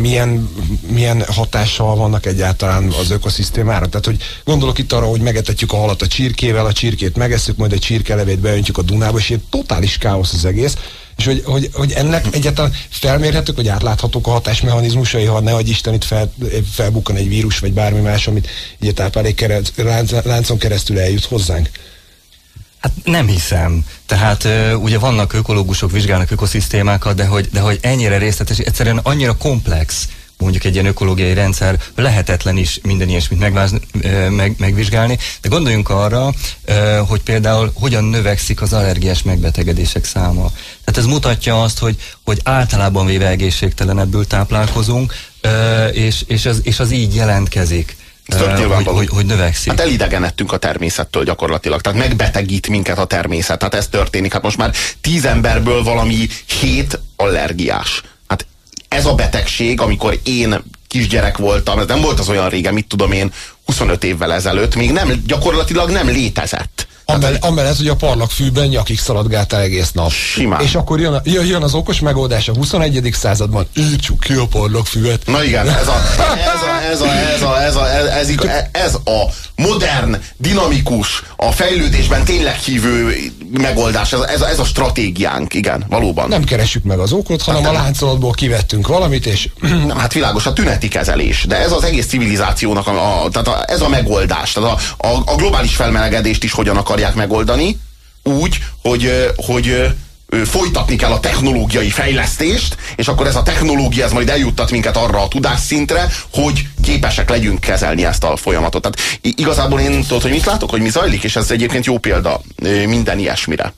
milyen, milyen hatással vannak egyáltalán az ökoszisztémára. Tehát, hogy gondolok itt arra, hogy megetetjük a halat a csirkével, a csirkét megesszük, majd a csirkelevét beöntjük a Dunába, és ilyen totális káosz az egész. És hogy, hogy, hogy ennek egyáltalán felmérhetők, vagy átláthatók a hatásmechanizmusai, ha ne adj Isten itt fel, felbukkan egy vírus, vagy bármi más, amit így a táplálék láncon keresztül eljut hozzánk. Hát nem hiszem. Tehát ugye vannak ökológusok, vizsgálnak ökoszisztémákat, de hogy, de hogy ennyire részletes, egyszerűen annyira komplex mondjuk egy ilyen ökológiai rendszer, lehetetlen is minden ilyesmit megvázni, meg, megvizsgálni, de gondoljunk arra, hogy például hogyan növekszik az allergiás megbetegedések száma. Tehát ez mutatja azt, hogy, hogy általában véve egészségtelenebbül táplálkozunk, és, és, az, és az így jelentkezik, Ez tök hogy, hogy, hogy növekszik. Hát elidegenedtünk a természettől gyakorlatilag. Tehát megbetegít minket a természet. Hát ez történik. Hát most már tíz emberből valami hét allergiás. Ez a betegség, amikor én kisgyerek voltam, ez nem volt az olyan régen, mit tudom én, 25 évvel ezelőtt, még nem, gyakorlatilag nem létezett. Amell, amellett, hogy a parlagfűben nyakig szaladgáltál egész nap. Simán. És akkor jön, a, jön az okos megoldás a 21. században, írtsuk ki a parlagfüvet. Na igen, ez a, ez a, ez a, ez a, ez a, ez, ez, ez, ez a modern, dinamikus, a fejlődésben tényleg hívő megoldás, ez, ez, a- ez a stratégiánk, igen, valóban. Nem keressük meg az okot, hanem a nem. láncolatból kivettünk valamit, és Nem, hát világos, a tüneti kezelés, de ez az egész civilizációnak, a, a, tehát a, ez a megoldás. Tehát a, a, a globális felmelegedést is hogyan akarják megoldani? Úgy, hogy, hogy ö, folytatni kell a technológiai fejlesztést, és akkor ez a technológia ez majd eljuttat minket arra a tudásszintre, hogy képesek legyünk kezelni ezt a folyamatot. Tehát igazából én tudod, hogy mit látok, hogy mi zajlik, és ez egyébként jó példa minden ilyesmire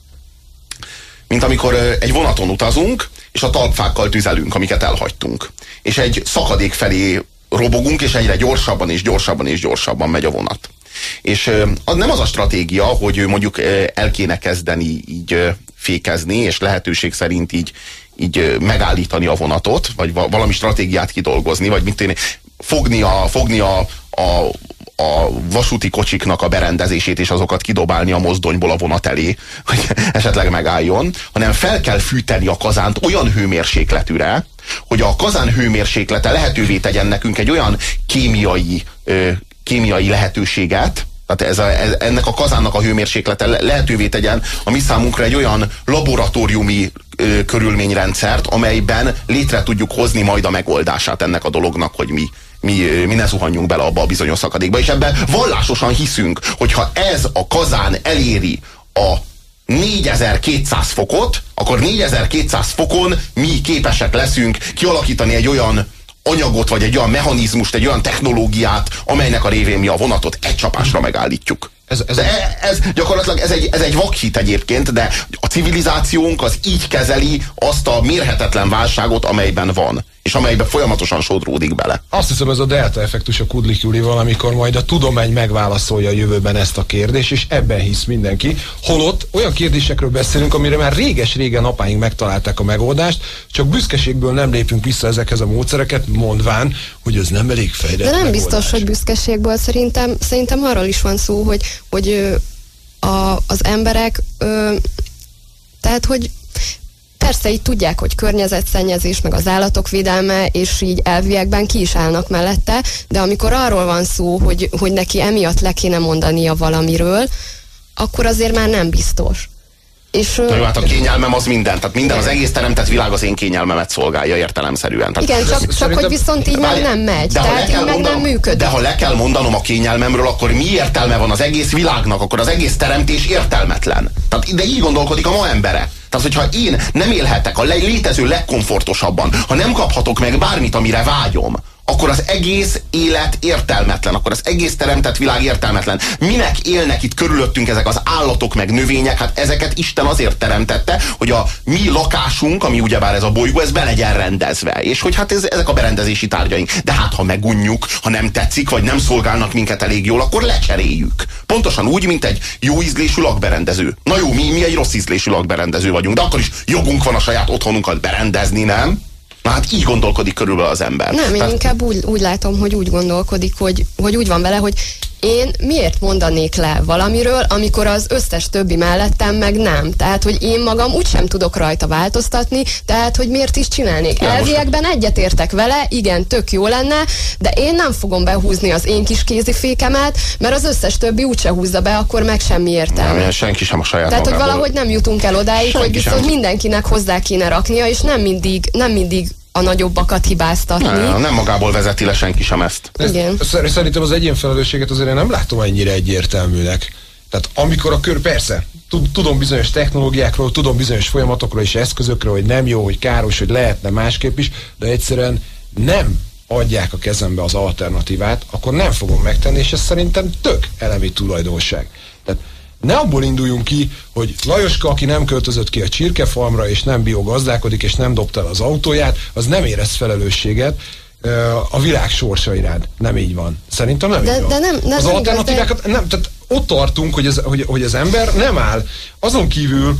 mint amikor egy vonaton utazunk, és a talpfákkal tüzelünk, amiket elhagytunk. És egy szakadék felé robogunk, és egyre gyorsabban és gyorsabban és gyorsabban megy a vonat. És az nem az a stratégia, hogy mondjuk el kéne kezdeni így fékezni, és lehetőség szerint így, így megállítani a vonatot, vagy va- valami stratégiát kidolgozni, vagy mit tenni, fogni a, fogni a, a, a vasúti kocsiknak a berendezését és azokat kidobálni a mozdonyból a vonat elé, hogy esetleg megálljon, hanem fel kell fűteni a kazánt olyan hőmérsékletűre, hogy a kazán hőmérséklete lehetővé tegyen nekünk egy olyan kémiai, kémiai lehetőséget, tehát ez a, ez, ennek a kazánnak a hőmérséklete lehetővé tegyen a mi számunkra egy olyan laboratóriumi ö, körülményrendszert, amelyben létre tudjuk hozni majd a megoldását ennek a dolognak, hogy mi, mi, mi ne zuhanjunk bele abba a bizonyos szakadékba. És ebben vallásosan hiszünk, hogyha ez a kazán eléri a 4200 fokot, akkor 4200 fokon mi képesek leszünk kialakítani egy olyan anyagot, vagy egy olyan mechanizmust, egy olyan technológiát, amelynek a révén mi a vonatot egy csapásra megállítjuk. Ez, ez, de ez gyakorlatilag ez egy, ez egy vakhit egyébként, de a civilizációnk az így kezeli azt a mérhetetlen válságot, amelyben van és amelybe folyamatosan sodródik bele. Azt hiszem ez a delta effektus a Kudlik Julival, amikor majd a tudomány megválaszolja a jövőben ezt a kérdést, és ebben hisz mindenki. Holott olyan kérdésekről beszélünk, amire már réges-régen apáink megtalálták a megoldást, csak büszkeségből nem lépünk vissza ezekhez a módszereket, mondván, hogy ez nem elég fejlett De nem megoldás. biztos, hogy büszkeségből. Szerintem, szerintem arról is van szó, hogy, hogy a, az emberek, ö, tehát, hogy persze így tudják, hogy környezetszennyezés, meg az állatok védelme, és így elviekben ki is állnak mellette, de amikor arról van szó, hogy, hogy neki emiatt le kéne mondania valamiről, akkor azért már nem biztos. És, Na jó, hát a kényelmem az minden, tehát minden, az egész teremtett világ az én kényelmemet szolgálja értelemszerűen. Tehát igen, csak, csak hogy viszont így meg nem megy, de tehát így meg mondanom, nem működik. De ha le kell mondanom a kényelmemről, akkor mi értelme van az egész világnak, akkor az egész teremtés értelmetlen. Tehát de így gondolkodik a ma embere. Tehát, hogyha én nem élhetek a létező legkomfortosabban, ha nem kaphatok meg bármit, amire vágyom, akkor az egész élet értelmetlen, akkor az egész teremtett világ értelmetlen. Minek élnek itt körülöttünk ezek az állatok meg növények? Hát ezeket Isten azért teremtette, hogy a mi lakásunk, ami ugyebár ez a bolygó, ez be legyen rendezve. És hogy hát ez, ezek a berendezési tárgyaink. De hát ha megunjuk, ha nem tetszik, vagy nem szolgálnak minket elég jól, akkor lecseréljük. Pontosan úgy, mint egy jó ízlésű lakberendező. Na jó, mi, mi egy rossz ízlésű lakberendező vagyunk, de akkor is jogunk van a saját otthonunkat berendezni, nem? Na hát így gondolkodik körülbelül az ember. Nem, én Tehát... inkább úgy, úgy látom, hogy úgy gondolkodik, hogy, hogy úgy van vele, hogy én miért mondanék le valamiről, amikor az összes többi mellettem meg nem. Tehát, hogy én magam úgysem tudok rajta változtatni, tehát, hogy miért is csinálnék. Ja, Elviekben egyetértek vele, igen, tök jó lenne, de én nem fogom behúzni az én kis kézifékemet, mert az összes többi úgyse húzza be, akkor meg semmi értelme. Nem, senki sem a saját Tehát, magából. hogy valahogy nem jutunk el odáig, senki hogy viszont sem. mindenkinek hozzá kéne raknia, és nem mindig, nem mindig a nagyobbakat hibáztatni. Nem, nem magából vezeti le senki sem ezt. Igen. Szerintem az egyén felelősséget azért én nem látom ennyire egyértelműnek. Tehát amikor a kör, persze, tudom bizonyos technológiákról, tudom bizonyos folyamatokról és eszközökről, hogy nem jó, hogy káros, hogy lehetne másképp is, de egyszerűen nem adják a kezembe az alternatívát, akkor nem fogom megtenni, és ez szerintem tök elemi tulajdonság. Tehát ne abból induljunk ki, hogy Lajoska, aki nem költözött ki a csirkefalmra, és nem biogazdálkodik, és nem dobta el az autóját, az nem érez felelősséget a világ sorsa iránt. Nem így van. Szerintem nem de, így van. De nem, nem az nem alternatívákat, de... nem, tehát ott tartunk, hogy, ez, hogy, hogy az ember nem áll. Azon kívül,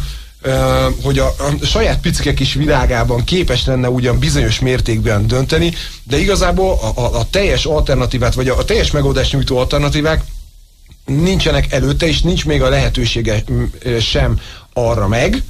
hogy a, a saját picike kis világában képes lenne ugyan bizonyos mértékben dönteni, de igazából a, a, a teljes alternatívát, vagy a, a teljes megoldást nyújtó alternatívák nincsenek előtte, és nincs még a lehetősége sem arra meg,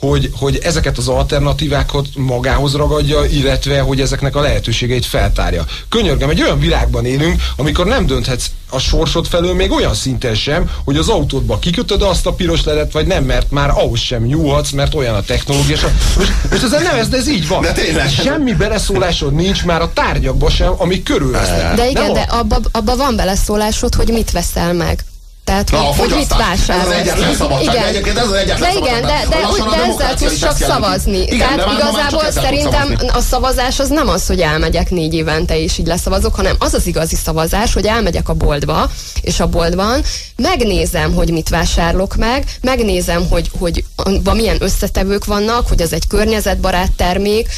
hogy, hogy ezeket az alternatívákat magához ragadja, illetve hogy ezeknek a lehetőségeit feltárja. Könyörgem, egy olyan világban élünk, amikor nem dönthetsz a sorsod felől még olyan szinten sem, hogy az autódba kikötöd azt a piros ledet, vagy nem, mert már ahhoz sem nyúlhatsz, mert olyan a technológia. Most, most ezen nem ez, de ez így van. De tényleg. Semmi beleszólásod nincs már a tárgyakba sem, ami körülvesznek. De igen, de abba, abba van beleszólásod, hogy mit veszel meg. Tehát, Na, hogy, hogy mit vásárolsz. Ez az egyetlen szabadság. Igen. De egyébként ez az egyetlen de igen, de, de, de, de ezzel tudsz csak szavazni. Igen, Tehát igazából szerintem a szavazás az nem az, hogy elmegyek négy évente és így leszavazok, hanem az az igazi szavazás, hogy elmegyek a boltba, és a boltban megnézem, hogy mit vásárolok meg, megnézem, hogy, hogy milyen összetevők vannak, hogy ez egy környezetbarát termék,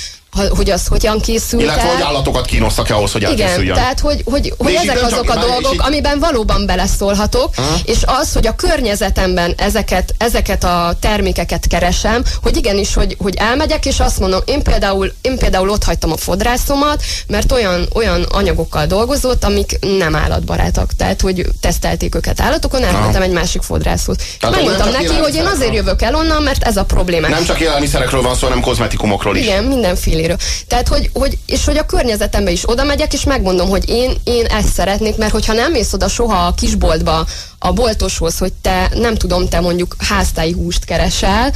hogy az hogyan készült Illetve, el. hogy állatokat kínosztak-e ahhoz, hogy Igen, elkészüljön. tehát hogy, hogy, hogy és ezek azok a dolgok, itt- amiben valóban beleszólhatok, és az, hogy a környezetemben ezeket, ezeket a termékeket keresem, hogy igenis, hogy, hogy elmegyek, és azt mondom, én például, én például ott hagytam a fodrászomat, mert olyan, olyan anyagokkal dolgozott, amik nem állatbarátak. Tehát, hogy tesztelték őket állatokon, elmentem egy másik fodrászhoz. Megmondtam neki, hogy én azért jövök el onnan, mert ez a problémám. Nem csak élelmiszerekről van szó, hanem kozmetikumokról is. Igen, mindenféléről. Tehát, hogy, hogy, és hogy a környezetembe is oda megyek, és megmondom, hogy én, én ezt szeretnék, mert hogyha nem mész oda soha a kisboltba a boltoshoz, hogy te, nem tudom, te mondjuk háztáji húst keresel,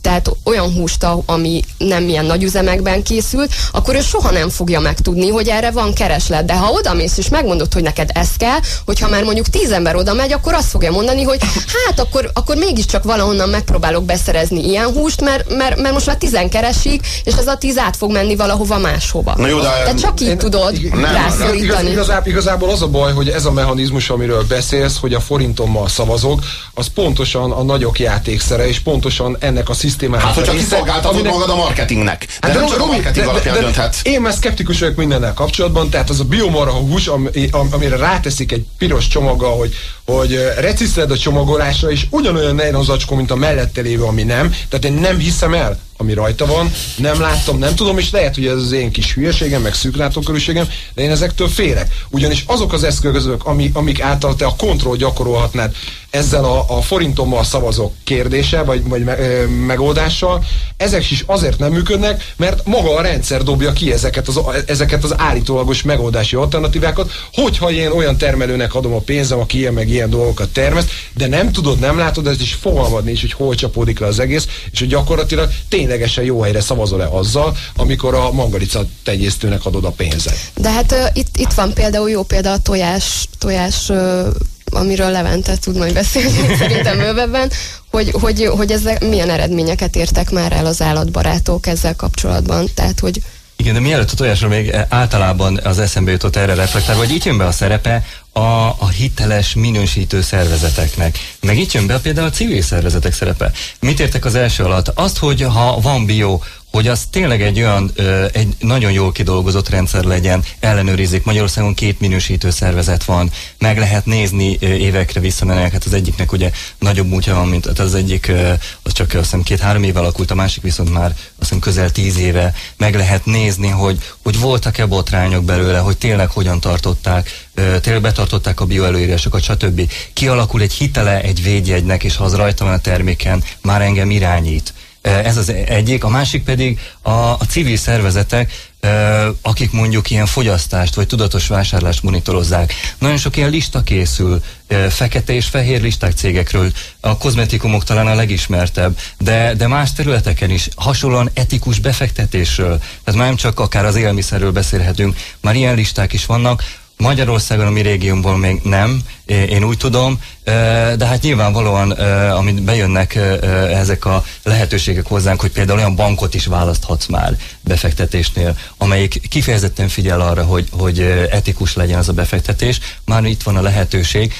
tehát olyan húst, ami nem ilyen nagy üzemekben készült, akkor ő soha nem fogja megtudni, hogy erre van kereslet. De ha oda mész és megmondod, hogy neked ez kell, hogyha már mondjuk tíz ember oda megy, akkor azt fogja mondani, hogy hát akkor, akkor mégiscsak valahonnan megpróbálok beszerezni ilyen húst, mert, mert, mert most már tizen keresik, és ez a tíz át fog menni valahova máshova. Na jó, de- Tehát csak így Én- tudod nem, Igaz, rászorítani. igazából, igazából az a baj, hogy ez a mechanizmus, amiről beszélsz, hogy a forintommal szavazok, az pontosan a nagyok játékszere, és pontosan ennek a szisztémának Hát, hogyha kiszolgáltatod aminek- magad a marketingnek. De Hát nem Robi, csak a marketing de- alapján de- dönthetsz. Én már szkeptikus vagyok mindennel kapcsolatban, tehát az a biomarha hús, am, am, amire ráteszik egy piros csomaggal, hogy, hogy ö, reciszled a csomagolásra, és ugyanolyan nejlon zacskó, mint a mellette lévő, ami nem. Tehát én nem hiszem el, ami rajta van, nem láttam, nem tudom, és lehet, hogy ez az én kis hülyeségem, meg szűklátókörűségem, de én ezektől félek. Ugyanis azok az eszközök, ami, amik által te a kontroll gyakorolhatnád ezzel a, a forintommal szavazók kérdése, vagy, vagy me, ö, megoldással, ezek is azért nem működnek, mert maga a rendszer dobja ki ezeket az, ezeket az állítólagos megoldási alternatívákat, hogyha én olyan termelőnek adom a pénzem, aki ilyen meg ilyen dolgokat termeszt, de nem tudod, nem látod, ez is fogalmad nincs, hogy hol csapódik le az egész, és hogy gyakorlatilag ténylegesen jó helyre szavazol-e azzal, amikor a mangalica tenyésztőnek adod a pénzet. De hát uh, itt, itt van például jó példa a tojás, tojás uh, amiről Levente tud majd beszélni szerintem bővebben, hogy, hogy, hogy ezek milyen eredményeket értek már el az állatbarátok ezzel kapcsolatban. Tehát, hogy Igen, de mielőtt a tojásra még eh, általában az eszembe jutott erre reflektálva, hogy itt jön be a szerepe a, a hiteles minősítő szervezeteknek. Meg itt jön be például a civil szervezetek szerepe. Mit értek az első alatt? Azt, hogy ha van bio, hogy az tényleg egy olyan, egy nagyon jól kidolgozott rendszer legyen, ellenőrizik. Magyarországon két minősítő szervezet van, meg lehet nézni évekre visszamenőleg, hát az egyiknek ugye nagyobb múltja van, mint hát az egyik, az csak azt hiszem két-három éve alakult, a másik viszont már azt hiszem közel tíz éve, meg lehet nézni, hogy, hogy voltak-e botrányok belőle, hogy tényleg hogyan tartották, tényleg betartották a bioelőírásokat, stb. Kialakul egy hitele egy védjegynek, és ha az rajta van a terméken, már engem irányít. Ez az egyik, a másik pedig a, a civil szervezetek, ö, akik mondjuk ilyen fogyasztást vagy tudatos vásárlást monitorozzák. Nagyon sok ilyen lista készül, ö, fekete és fehér listák cégekről, a kozmetikumok talán a legismertebb, de, de más területeken is. Hasonlóan etikus befektetésről, tehát már nem csak akár az élelmiszerről beszélhetünk, már ilyen listák is vannak, Magyarországon, a mi régiómból még nem, én úgy tudom, de hát nyilvánvalóan, amit bejönnek ezek a lehetőségek hozzánk, hogy például olyan bankot is választhatsz már befektetésnél, amelyik kifejezetten figyel arra, hogy, hogy etikus legyen az a befektetés, már itt van a lehetőség.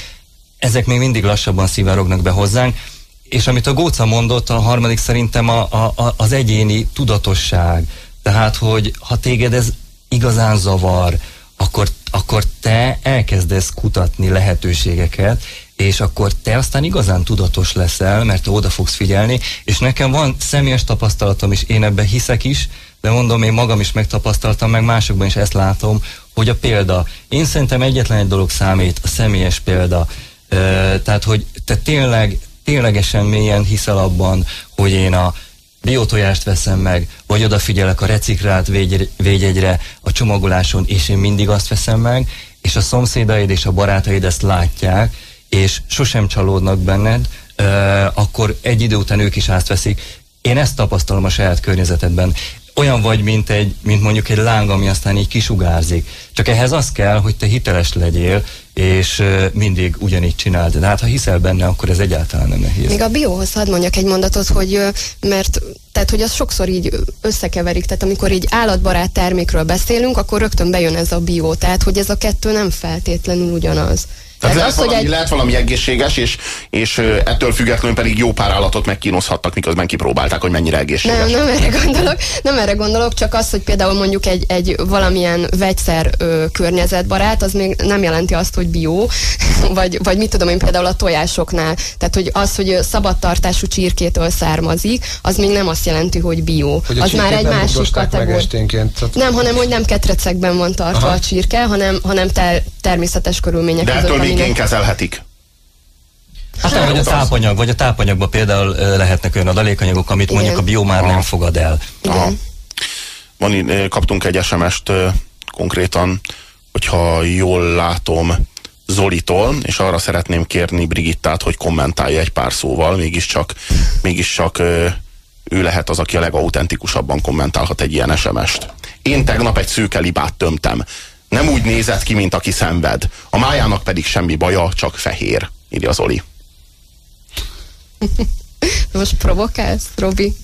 Ezek még mindig lassabban szivárognak be hozzánk, és amit a Góca mondott, a harmadik szerintem a, a, az egyéni tudatosság. Tehát, hogy ha téged ez igazán zavar, akkor, akkor te elkezdesz kutatni lehetőségeket, és akkor te aztán igazán tudatos leszel, mert te oda fogsz figyelni, és nekem van személyes tapasztalatom is, én ebben hiszek is, de mondom, én magam is megtapasztaltam, meg másokban is ezt látom, hogy a példa. Én szerintem egyetlen egy dolog számít, a személyes példa. Tehát, hogy te tényleg, ténylegesen mélyen hiszel abban, hogy én a biotojást veszem meg, vagy odafigyelek a reciklált végy, a csomagoláson, és én mindig azt veszem meg, és a szomszédaid és a barátaid ezt látják, és sosem csalódnak benned, uh, akkor egy idő után ők is átveszik. Én ezt tapasztalom a saját környezetedben. Olyan vagy, mint, egy, mint mondjuk egy láng, ami aztán így kisugárzik. Csak ehhez az kell, hogy te hiteles legyél, és mindig ugyanígy csináld. De hát ha hiszel benne, akkor ez egyáltalán nem nehéz. Még a bióhoz hadd mondjak egy mondatot, hogy mert tehát, hogy az sokszor így összekeverik, tehát amikor így állatbarát termékről beszélünk, akkor rögtön bejön ez a bió, tehát, hogy ez a kettő nem feltétlenül ugyanaz. Tehát lehet, az, hogy valami, egy- lehet valami egészséges, és, és ettől függetlenül pedig jó pár állatot megkínozhattak, miközben kipróbálták, hogy mennyire egészséges. Nem, nem erre gondolok, nem erre gondolok, csak az, hogy például mondjuk egy, egy valamilyen vegyszer ö, környezetbarát, az még nem jelenti azt, hogy bio, vagy, vagy mit tudom én például a tojásoknál. Tehát, hogy az, hogy szabadtartású csirkétől származik, az még nem azt jelenti, hogy bio. Hogy az már egy nem másik kategória. esténként. Tehát Nem, hanem hogy nem ketrecekben van tartva Aha. a csirke, hanem, hanem ter, természetes körülmények között. Ettől még aminek- én kezelhetik. Hát nem, vagy a tápanyag, vagy a tápanyagban például lehetnek olyan adalékanyagok, amit mondjuk a bio már nem fogad el. Aha. Van, kaptunk egy SMS-t konkrétan, hogyha jól látom Zolitól, és arra szeretném kérni Brigittát, hogy kommentálja egy pár szóval, mégiscsak, mégiscsak ő lehet az, aki a legauthentikusabban kommentálhat egy ilyen SMS-t. Én tegnap egy szőke libát tömtem. Nem úgy nézett ki, mint aki szenved. A májának pedig semmi baja, csak fehér, írja Zoli. Most provokálsz, Robi?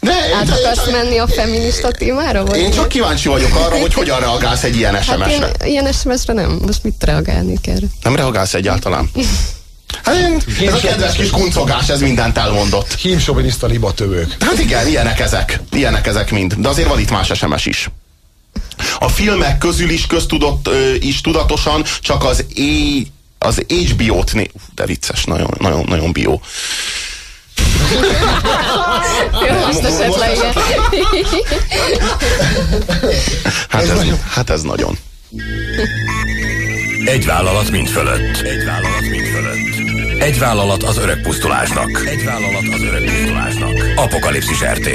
De, Át de- akarsz csak- menni a feminista témára? Vagy Én csak vagy? kíváncsi vagyok arra, hogy hogyan reagálsz egy ilyen Hát SMS-re. én ilyen SMS-re nem. Most mit reagálni kell? Nem reagálsz egyáltalán? Hát én, ez a kedves kis kuncogás, ez mindent elmondott. hímsoviniszta libatövők. Hát igen, ilyenek ezek. Ilyenek ezek mind. De azért van itt más SMS is. A filmek közül is köztudott, ö, is tudatosan csak az é, az HBO-t né... Uf, De vicces, nagyon, nagyon, nagyon most esett le, igen. Hát ez, hát ez nagyon. Egy vállalat mind fölött. Egy vállalat mind fölött. Egy vállalat az öreg pusztulásnak. Egy vállalat az öreg pusztulásnak. Apokalipszis RT.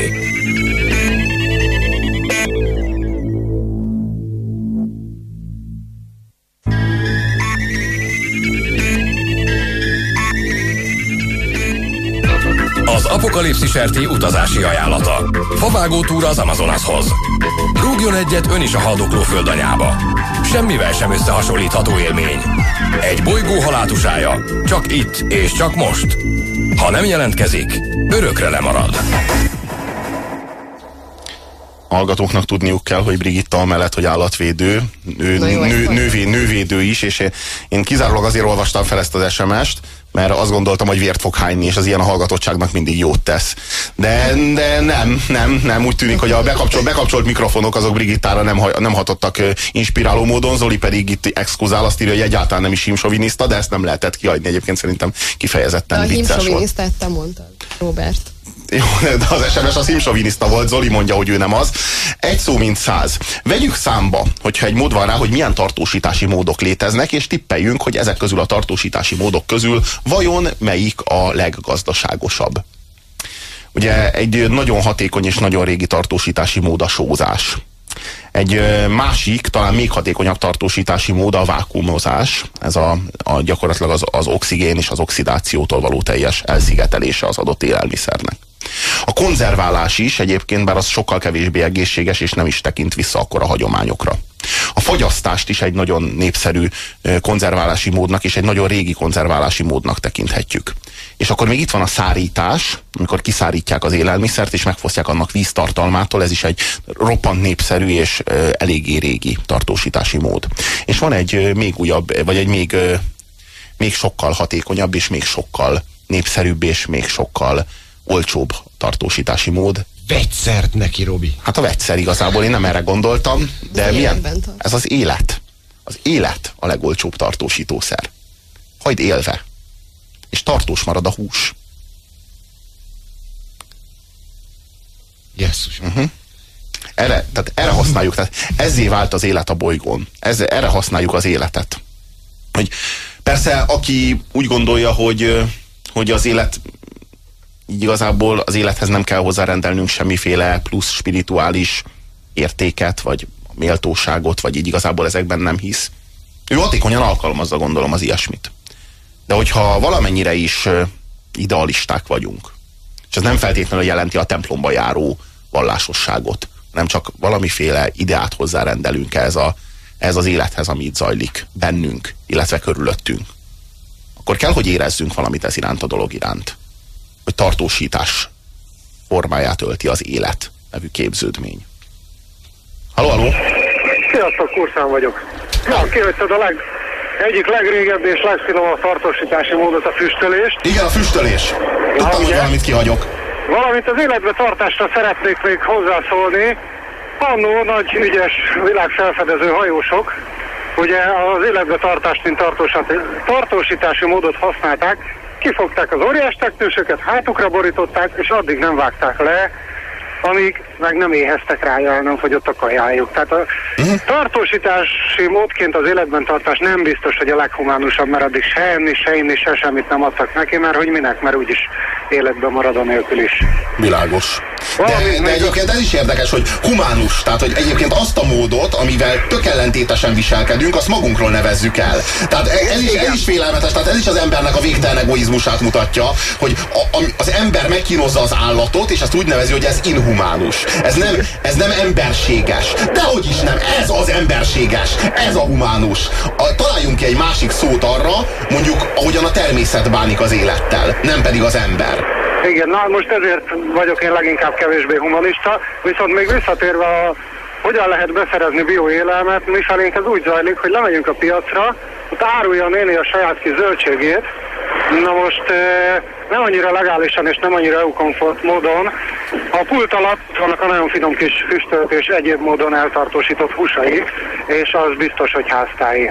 Apokalipszis RT utazási ajánlata. Favágó túra az Amazonashoz. Rúgjon egyet ön is a haldokló földanyába. Semmivel sem összehasonlítható élmény. Egy bolygó halátusája. Csak itt és csak most. Ha nem jelentkezik, örökre lemarad. hallgatóknak tudniuk kell, hogy Brigitta amellett, hogy állatvédő, nő, ezt nővé, nővédő is, és én, én kizárólag azért olvastam fel ezt az SMS-t, mert azt gondoltam, hogy vért fog hányni, és az ilyen a hallgatottságnak mindig jót tesz. De, de nem, nem, nem, úgy tűnik, hogy a bekapcsolt, bekapcsolt mikrofonok azok Brigittára nem, nem hatottak inspiráló módon, Zoli pedig itt exkluzál, azt írja, hogy egyáltalán nem is hímsoviniszta, de ezt nem lehetett kiadni, egyébként szerintem De kifejezetten a vicces volt. te mondtad, Robert. Jó, de az SMS az himsoviniszta volt, Zoli mondja, hogy ő nem az. Egy szó, mint száz. Vegyük számba, hogyha egy mód van rá, hogy milyen tartósítási módok léteznek, és tippeljünk, hogy ezek közül a tartósítási módok közül vajon melyik a leggazdaságosabb. Ugye egy nagyon hatékony és nagyon régi tartósítási mód a sózás. Egy másik, talán még hatékonyabb tartósítási mód a vákuumozás. Ez a, a gyakorlatilag az, az oxigén és az oxidációtól való teljes elszigetelése az adott élelmiszernek. A konzerválás is egyébként, bár az sokkal kevésbé egészséges, és nem is tekint vissza akkor a hagyományokra. A fagyasztást is egy nagyon népszerű konzerválási módnak, és egy nagyon régi konzerválási módnak tekinthetjük. És akkor még itt van a szárítás, amikor kiszárítják az élelmiszert, és megfosztják annak víztartalmától, ez is egy roppant népszerű és eléggé régi tartósítási mód. És van egy még újabb, vagy egy még, még sokkal hatékonyabb, és még sokkal népszerűbb, és még sokkal olcsóbb tartósítási mód. Vegyszert neki, Robi. Hát a vegyszer igazából én nem erre gondoltam, de Az milyen? Ez az élet. Az élet a legolcsóbb tartósítószer. Hagyd élve. És tartós marad a hús. Jesszus. Uh-huh. Erre, tehát erre használjuk, tehát ezzé vált az élet a bolygón. Ez, erre használjuk az életet. Hogy persze, aki úgy gondolja, hogy, hogy az élet így igazából az élethez nem kell hozzárendelnünk semmiféle plusz spirituális értéket, vagy méltóságot, vagy így igazából ezekben nem hisz. Ő hatékonyan alkalmazza, gondolom, az ilyesmit. De hogyha valamennyire is idealisták vagyunk, és ez nem feltétlenül jelenti a templomba járó vallásosságot, nem csak valamiféle ideát hozzárendelünk ez, a, ez az élethez, ami itt zajlik bennünk, illetve körülöttünk. Akkor kell, hogy érezzünk valamit ez iránt a dolog iránt. Hogy tartósítás formáját ölti az élet nevű képződmény. Halló, halló! Sziasztok, Kurszán vagyok. Na, kihagytad a leg, egyik legrégebbi és legfinomabb tartósítási módot a füstölést. Igen, a füstölés. Tudtam, hogy ugye? valamit kihagyok. Valamint az életbe tartásra szeretnék még hozzászólni. Annó nagy ügyes világfelfedező hajósok, ugye az életbe tartást, mint tartósítási módot használták, kifogták az óriás teknősöket, hátukra borították, és addig nem vágták le, amíg meg nem éheztek rá, nem fogyott a kajájuk. Tehát a tartósítási módként az életben tartás nem biztos, hogy a leghumánusabb, mert addig se enni, se inni, se semmit nem adtak neki, mert hogy minek, mert úgyis életben marad a nélkül is. Világos. De, Valamint de egyébként ez is érdekes, hogy humánus, tehát hogy egyébként azt a módot, amivel tök ellentétesen viselkedünk, azt magunkról nevezzük el. Tehát e- ez is, ez is félelmetes, tehát ez is az embernek a végtelen egoizmusát mutatja, hogy a, a, az ember megkínozza az állatot, és ezt úgy nevezi, hogy ez inhumánus. Ez nem, ez nem emberséges. Dehogy is nem, ez az emberséges, ez a humánus. A, találjunk egy másik szót arra, mondjuk, ahogyan a természet bánik az élettel, nem pedig az ember. Igen, na most ezért vagyok én leginkább kevésbé humanista, viszont még visszatérve a hogyan lehet beszerezni bioélelmet, mi felénk ez úgy zajlik, hogy lemegyünk a piacra, ott árulja a néni a saját kis zöldségét, na most eh, nem annyira legálisan és nem annyira EU-komfort módon, a pult alatt vannak a nagyon finom kis füstölt és egyéb módon eltartósított húsai, és az biztos, hogy háztáji.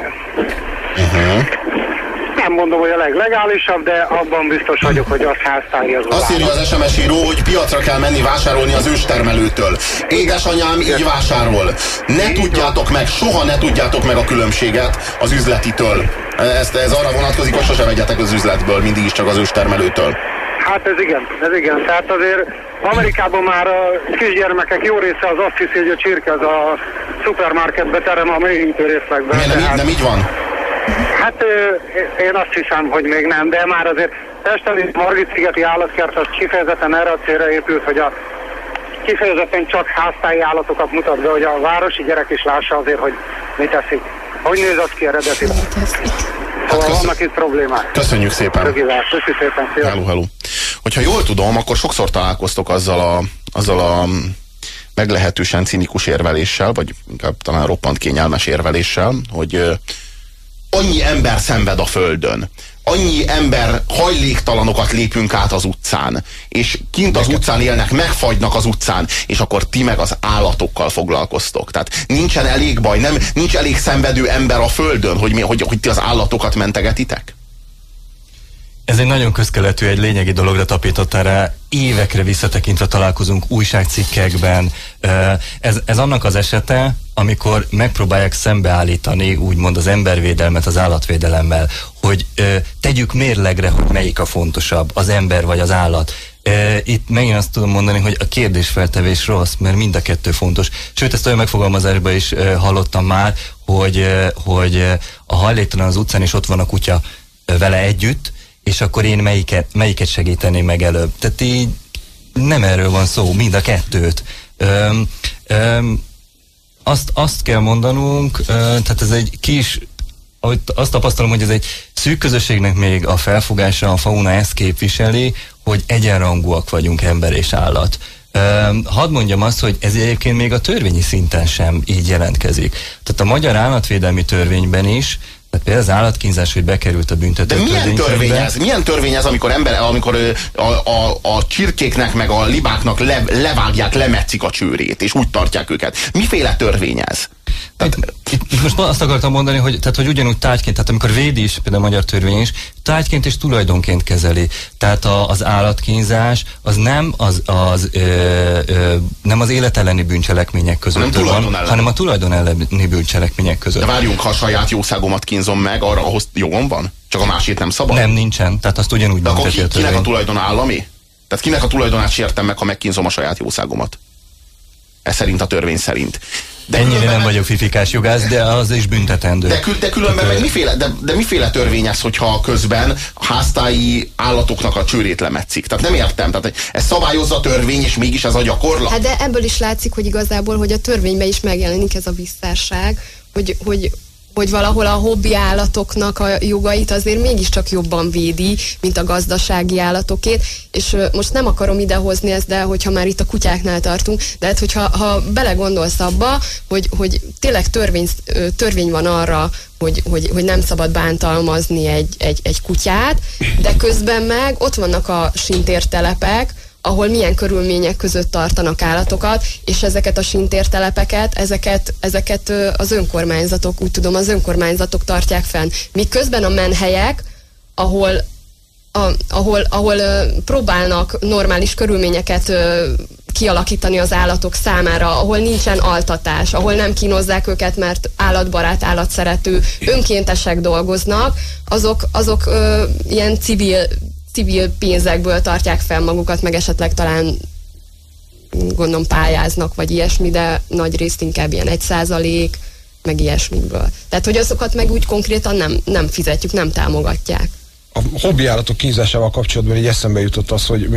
Nem mondom, hogy a leglegálisabb, de abban biztos vagyok, hogy az háztáji az Azt írja az SMS író, hogy piacra kell menni vásárolni az őstermelőtől. Édesanyám így vásárol. Ne tudjátok meg, soha ne tudjátok meg a különbséget az üzletitől. Ez, ez arra vonatkozik, hogy sose vegyetek az üzletből, mindig is csak az őstermelőtől. Hát ez igen, ez igen. Tehát azért Amerikában már a kisgyermekek jó része az azt hiszi, hogy a csirke az a szupermarketbe terem a mélyítő részlegben. Nem, Tehát- nem így van? Hát én azt hiszem, hogy még nem, de már azért Pesteli Margit-szigeti állatkert az kifejezetten erre a célra épült, hogy a kifejezetten csak háztáji állatokat mutat be, hogy a városi gyerek is lássa azért, hogy mit teszik. Hogy néz az ki eredeti? Szóval köszön- vannak itt problémák. Köszönjük szépen. Tökéletes, köszi szépen, szia. Hello, hello. Hogyha jól tudom, akkor sokszor találkoztok azzal a, azzal a meglehetősen cinikus érveléssel, vagy inkább talán roppant kényelmes érveléssel, hogy annyi ember szenved a földön, annyi ember hajléktalanokat lépünk át az utcán, és kint az utcán élnek, megfagynak az utcán, és akkor ti meg az állatokkal foglalkoztok. Tehát nincsen elég baj, nem, nincs elég szenvedő ember a földön, hogy, mi, hogy, hogy ti az állatokat mentegetitek? Ez egy nagyon közkeletű, egy lényegi dologra tapítottál rá. Évekre visszatekintve találkozunk újságcikkekben. Ez, ez annak az esete, amikor megpróbálják szembeállítani úgymond az embervédelmet az állatvédelemmel, hogy ö, tegyük mérlegre, hogy melyik a fontosabb, az ember vagy az állat. Ö, Itt megint azt tudom mondani, hogy a kérdésfeltevés rossz, mert mind a kettő fontos. Sőt, ezt olyan megfogalmazásban is ö, hallottam már, hogy, ö, hogy a hajléktalan az utcán, és ott van a kutya vele együtt, és akkor én melyiket, melyiket segíteném meg előbb. Tehát így nem erről van szó, mind a kettőt. Öm, öm, azt, azt kell mondanunk, tehát ez egy kis, ahogy azt tapasztalom, hogy ez egy szűk közösségnek még a felfogása, a fauna ezt képviseli, hogy egyenrangúak vagyunk ember és állat. Öm, hadd mondjam azt, hogy ez egyébként még a törvényi szinten sem így jelentkezik. Tehát a magyar állatvédelmi törvényben is, tehát például az állatkínzás, hogy bekerült a büntető De milyen törvény ez? Milyen törvény ez, amikor ember, amikor a, a, a csirkéknek meg a libáknak le, levágják, lemetszik a csőrét, és úgy tartják őket? Miféle törvény ez? Itt, itt, itt most azt akartam mondani, hogy, tehát, hogy ugyanúgy tárgyként, tehát amikor védi is, például a magyar törvény is, tárgyként és tulajdonként kezeli. Tehát a, az állatkínzás az nem az, az, ö, ö, nem az élet elleni bűncselekmények között Hanem van, hanem a tulajdon elleni bűncselekmények között. De várjunk, ha a saját jószágomat kínzom meg, arra ahhoz jogom van? Csak a másét nem szabad? Nem, nincsen. Tehát azt ugyanúgy De akkor ki, a kinek a törvény. tulajdon állami? Tehát kinek a tulajdonát sértem meg, ha megkínzom a saját jószágomat? Ez szerint a törvény szerint. De Ennyire nem vagyok fifikás jogász, de az is büntetendő. De, kül, de különben meg miféle, de, de miféle törvény ez, hogyha közben a háztáji állatoknak a csőrét lemetszik? Tehát nem értem. Tehát ez szabályozza a törvény, és mégis ez a gyakorlat. Hát de ebből is látszik, hogy igazából, hogy a törvényben is megjelenik ez a visszásság, hogy, hogy, hogy valahol a hobbi állatoknak a jogait azért mégiscsak jobban védi, mint a gazdasági állatokét, és most nem akarom idehozni ezt, de hogyha már itt a kutyáknál tartunk, de hát hogyha ha belegondolsz abba, hogy, hogy tényleg törvény, törvény van arra, hogy, hogy, hogy nem szabad bántalmazni egy, egy, egy kutyát, de közben meg ott vannak a sintértelepek, ahol milyen körülmények között tartanak állatokat, és ezeket a sintértelepeket, ezeket, ezeket az önkormányzatok, úgy tudom, az önkormányzatok tartják fenn. Miközben a menhelyek, ahol a, ahol, ahol próbálnak normális körülményeket kialakítani az állatok számára, ahol nincsen altatás, ahol nem kínozzák őket, mert állatbarát, állatszerető, önkéntesek dolgoznak, azok, azok ö, ilyen civil, civil pénzekből tartják fel magukat, meg esetleg talán gondolom pályáznak, vagy ilyesmi, de nagy részt inkább ilyen egy százalék, meg ilyesmikből. Tehát, hogy azokat meg úgy konkrétan nem, nem fizetjük, nem támogatják a hobbi állatok kínzásával kapcsolatban így eszembe jutott az, hogy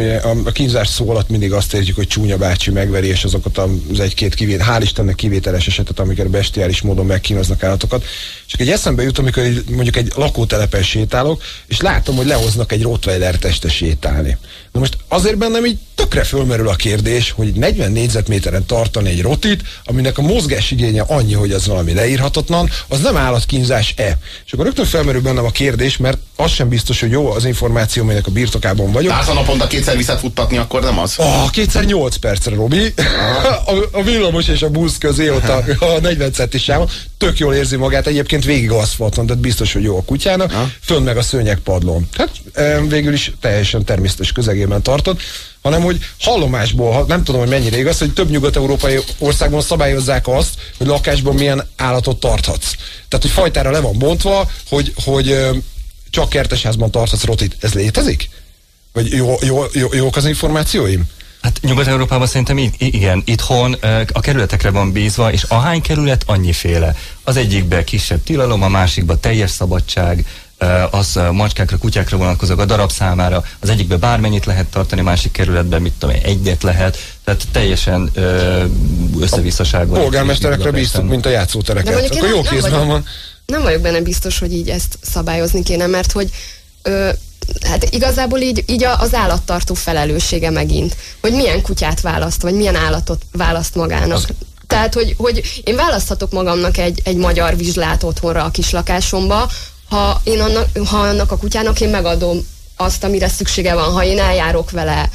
a, kínzás szó alatt mindig azt értjük, hogy csúnya bácsi megveri, és azokat az egy-két kivét, hál' Istennek kivételes esetet, amikor bestiális módon megkínoznak állatokat. Csak egy eszembe jut, amikor egy, mondjuk egy lakótelepen sétálok, és látom, hogy lehoznak egy Rottweiler teste sétálni. Na most azért bennem így tökre fölmerül a kérdés, hogy 40 négyzetméteren tartani egy rotit, aminek a mozgásigénye annyi, hogy az valami leírhatatlan, az nem állatkínzás-e? És akkor rögtön felmerül bennem a kérdés, mert az sem biztos, hogy jó az információ, aminek a birtokában vagyok. Tehát ha naponta kétszer viszed futtatni, akkor nem az? Oh, kétszer 8 percre, Robi. a, a villamos és a busz közé ott a, a 40 centis sávon. Tök jól érzi magát, egyébként végig aszfalton, tehát biztos, hogy jó a kutyának. Aha. Fönn meg a szőnyegpadlón. Hát végül is teljesen természetes közegében tartott hanem hogy hallomásból, nem tudom, hogy mennyire igaz, hogy több nyugat-európai országban szabályozzák azt, hogy lakásban milyen állatot tarthatsz. Tehát, hogy fajtára le van bontva, hogy, hogy csak kertesházban tarthatsz rotit. Ez létezik? Vagy jó, jó, jó, jók az információim? Hát Nyugat-Európában szerintem igen, itthon a kerületekre van bízva, és ahány kerület, annyiféle. Az egyikben kisebb tilalom, a másikban teljes szabadság, az macskákra, kutyákra vonatkozók a darab számára, az egyikben bármennyit lehet tartani, a másik kerületben mit tudom egyet lehet, tehát teljesen összevisszaságban. Polgármesterekre bíztuk, mint a játszótereket. Akkor jó kézben van. Nem vagyok benne biztos, hogy így ezt szabályozni kéne, mert hogy ö, hát igazából így, így az állattartó felelőssége megint, hogy milyen kutyát választ, vagy milyen állatot választ magának. Az... Tehát, hogy, hogy én választhatok magamnak egy, egy magyar vizslát otthonra a kislakásomba, ha én annak, ha annak a kutyának én megadom azt, amire szüksége van, ha én eljárok vele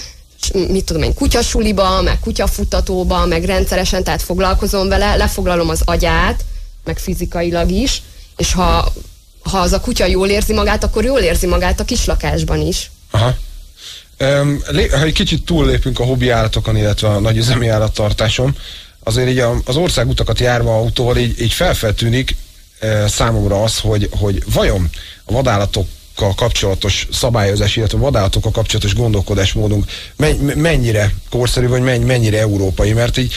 mit tudom én, kutyasuliba, meg kutyafutatóba, meg rendszeresen, tehát foglalkozom vele, lefoglalom az agyát, meg fizikailag is, és ha, ha az a kutya jól érzi magát, akkor jól érzi magát a kislakásban is. Aha. Um, ha egy kicsit túllépünk a hobbi állatokon, illetve a nagyüzemi állattartáson, azért így az országutakat járva autóval így, így felfeltűnik, számomra az, hogy, hogy vajon a vadállatok kapcsolatos szabályozás, illetve vadállatokkal kapcsolatos gondolkodásmódunk mennyire korszerű, vagy mennyire európai, mert így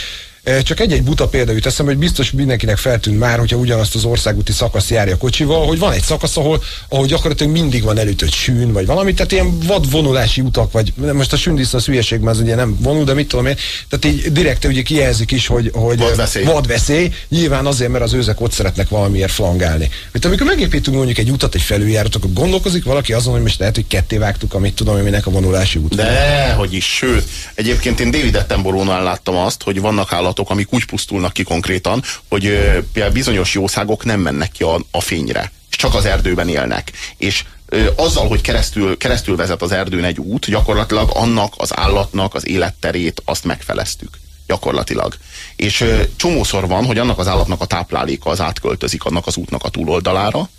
csak egy-egy buta példa jut eszembe, hogy biztos mindenkinek feltűnt már, hogyha ugyanazt az országúti szakaszt járja kocsival, hogy van egy szakasz, ahol, ahol gyakorlatilag mindig van előtött sűn, vagy valami, tehát ilyen vadvonulási utak, vagy most a sűn a hülyeség, mert az ugye nem vonul, de mit tudom én, tehát így direkt ugye kijelzik is, hogy, hogy vadveszély. vadveszély, nyilván azért, mert az őzek ott szeretnek valamiért flangálni. Mint amikor megépítünk mondjuk egy utat, egy felüljárat, akkor gondolkozik valaki azon, hogy most lehet, hogy ketté vágtuk, amit tudom, hogy minek a vonulási út. De, hogy is, sőt, egyébként én David Attenborough-nál láttam azt, hogy vannak állat állatok, amik úgy pusztulnak ki konkrétan, hogy például bizonyos jószágok nem mennek ki a, a fényre, és csak az erdőben élnek. És azzal, hogy keresztül, keresztül vezet az erdőn egy út, gyakorlatilag annak az állatnak az életterét azt megfeleztük gyakorlatilag. És ö, csomószor van, hogy annak az állatnak a tápláléka az átköltözik annak az útnak a túloldalára,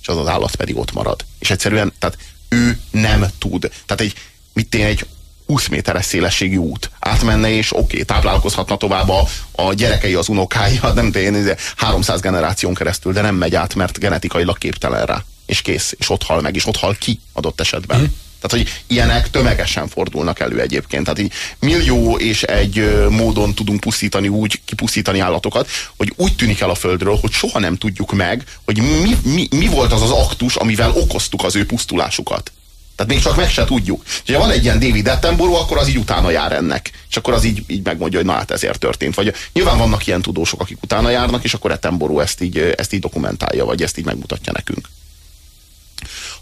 és az az állat pedig ott marad. És egyszerűen, tehát ő nem tud. Tehát egy, mit én, egy 20 méteres szélességi út. Átmenne, és oké, okay, táplálkozhatna tovább a, a gyerekei, az unokája, nem én, 300 generáción keresztül, de nem megy át, mert genetikailag képtelen rá. És kész, és ott hal meg, és ott hal ki adott esetben. Mm. Tehát, hogy ilyenek tömegesen fordulnak elő egyébként. Tehát így millió és egy módon tudunk pusztítani úgy, kipusztítani állatokat, hogy úgy tűnik el a Földről, hogy soha nem tudjuk meg, hogy mi, mi, mi volt az az aktus, amivel okoztuk az ő pusztulásukat. Tehát még csak meg se tudjuk. Ha van egy ilyen David Attenborough, akkor az így utána jár ennek. És akkor az így, így megmondja, hogy na hát ezért történt. Vagy nyilván vannak ilyen tudósok, akik utána járnak, és akkor Attenborough ezt így, ezt így dokumentálja, vagy ezt így megmutatja nekünk.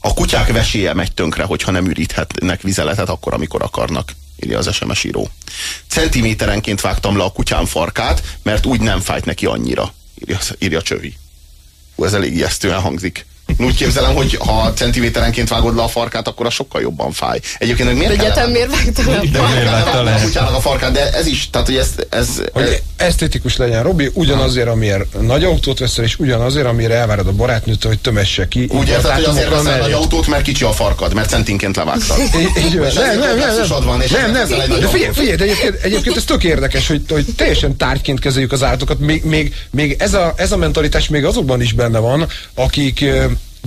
A kutyák veséje megy tönkre, hogyha nem üríthetnek vizeletet akkor, amikor akarnak, írja az SMS író. Centiméterenként vágtam le a kutyám farkát, mert úgy nem fájt neki annyira, írja, írja Csövi. Hú, ez elég ijesztően hangzik. Én úgy képzelem, hogy ha centiméterenként vágod le a farkát, akkor a sokkal jobban fáj. Egyébként miért Egyetem miért vágta le a de miért farkát? vágta le a kutyának a farkát, de ez is, tehát hogy ez, ez, Hogy esztétikus legyen, Robi, ugyanazért, amiért nagy autót veszel, és ugyanazért, amire elvárod a barátnőtől, hogy tömesse ki. úgy érted, hogy azért veszel nagy autót, mert kicsi a farkad, mert centinként levágtad. Nem, nem, nem, nem, nem, de figyelj, figyelj, egyébként, egyébként ez tök érdekes, hogy, hogy teljesen tárgyként kezeljük az állatokat, még, még, még ez, a, ez a mentalitás még azokban is benne van, akik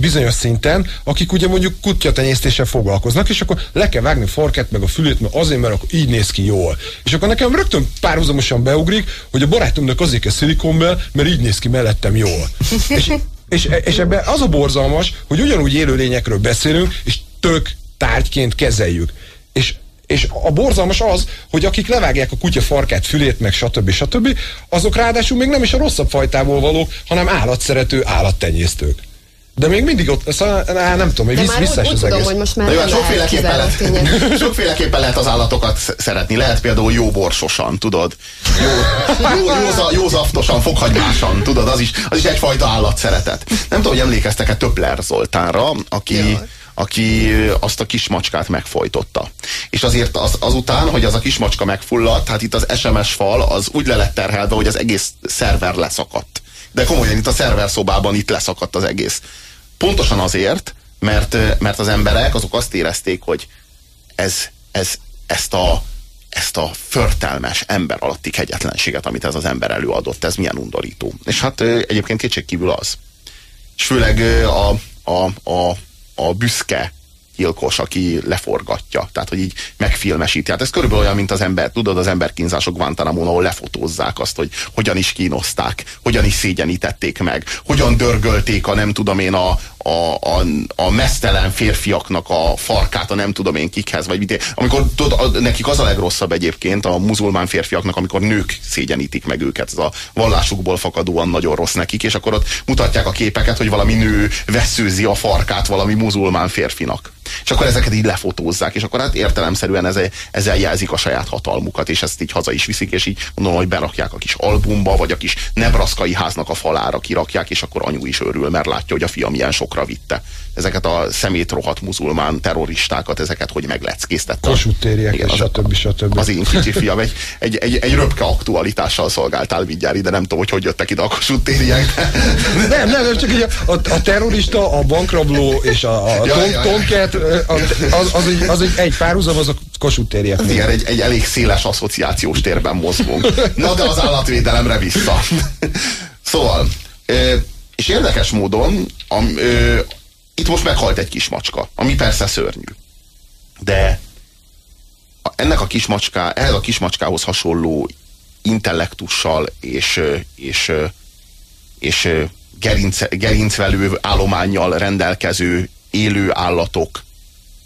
bizonyos szinten, akik ugye mondjuk kutyatenyésztéssel foglalkoznak, és akkor le kell vágni a farkát, meg a fülét, mert azért, mert akkor így néz ki jól. És akkor nekem rögtön párhuzamosan beugrik, hogy a barátomnak azért kell szilikonbel, mert így néz ki mellettem jól. és, és, és ebben az a borzalmas, hogy ugyanúgy élőlényekről beszélünk, és tök tárgyként kezeljük. És és a borzalmas az, hogy akik levágják a kutya farkát, fülét, meg stb. stb., azok ráadásul még nem is a rosszabb fajtából valók, hanem állatszerető állattenyésztők. De még mindig ott, szóval, á, nem tudom, hogy De visz, már visszás úgy, úgy az tudom, egész. hogy most már De jó, sokféleképpen lehet, sokféleképpen lehet az állatokat sz- szeretni. Lehet például jó borsosan, tudod? Jó, jó, józa, józaftosan, fokhagymásan, tudod? Az is, az is egyfajta állatszeretet. Nem tudom, hogy emlékeztek-e Töpler Zoltánra, aki, aki azt a kismacskát megfojtotta. És azért az, azután, hogy az a kismacska megfulladt, hát itt az SMS fal az úgy le lett terhelve, hogy az egész szerver leszakadt. De komolyan itt a szerver szobában itt leszakadt az egész. Pontosan azért, mert, mert az emberek azok azt érezték, hogy ez, ez, ezt a ezt a förtelmes ember alatti kegyetlenséget, amit ez az ember előadott, ez milyen undorító. És hát egyébként kétségkívül az. És főleg a, a, a, a büszke gyilkos, aki leforgatja, tehát hogy így megfilmesíti. Hát ez körülbelül olyan, mint az ember, tudod, az emberkínzások Guantanamo-n, ahol lefotózzák azt, hogy hogyan is kínozták, hogyan is szégyenítették meg, hogyan dörgölték a nem tudom én a, a, a, a mesztelen férfiaknak a farkát a nem tudom én kikhez, vagy mit. Amikor tudod, nekik az a legrosszabb egyébként a muzulmán férfiaknak, amikor nők szégyenítik meg őket, ez a vallásukból fakadóan nagyon rossz nekik, és akkor ott mutatják a képeket, hogy valami nő veszőzi a farkát valami muzulmán férfinak. És akkor ezeket így lefotózzák, és akkor hát értelemszerűen ezzel, ezzel jelzik a saját hatalmukat, és ezt így haza is viszik, és így mondom, hogy berakják a kis albumba, vagy a kis nebraszkai háznak a falára kirakják, és akkor anyu is örül, mert látja, hogy a fiam ilyen sokra vitte. Ezeket a szemét rohadt muzulmán terroristákat, ezeket hogy megleckésztette. Kossuth tériek, és stb. stb. Az én kicsi fiam egy, egy, egy, egy röpke aktualitással szolgáltál mindjárt ide, nem tudom, hogy hogy jöttek ide a Kossuth tériek, Nem, nem, nem, csak így a, a, a terrorista, a bankrabló és a, a Ja, tom, ja, az, az, egy, az egy, egy párhuzam, az a Kossuth tériek. igen, egy, egy elég széles asszociációs térben mozgunk. Na de az állatvédelemre vissza. Szóval, és érdekes módon, am, ö, itt most meghalt egy kis macska, ami persze szörnyű. De ennek a kismacská, ehhez a kismacskához hasonló intellektussal és, és, és gerinc, gerincvelő állományjal rendelkező élő állatok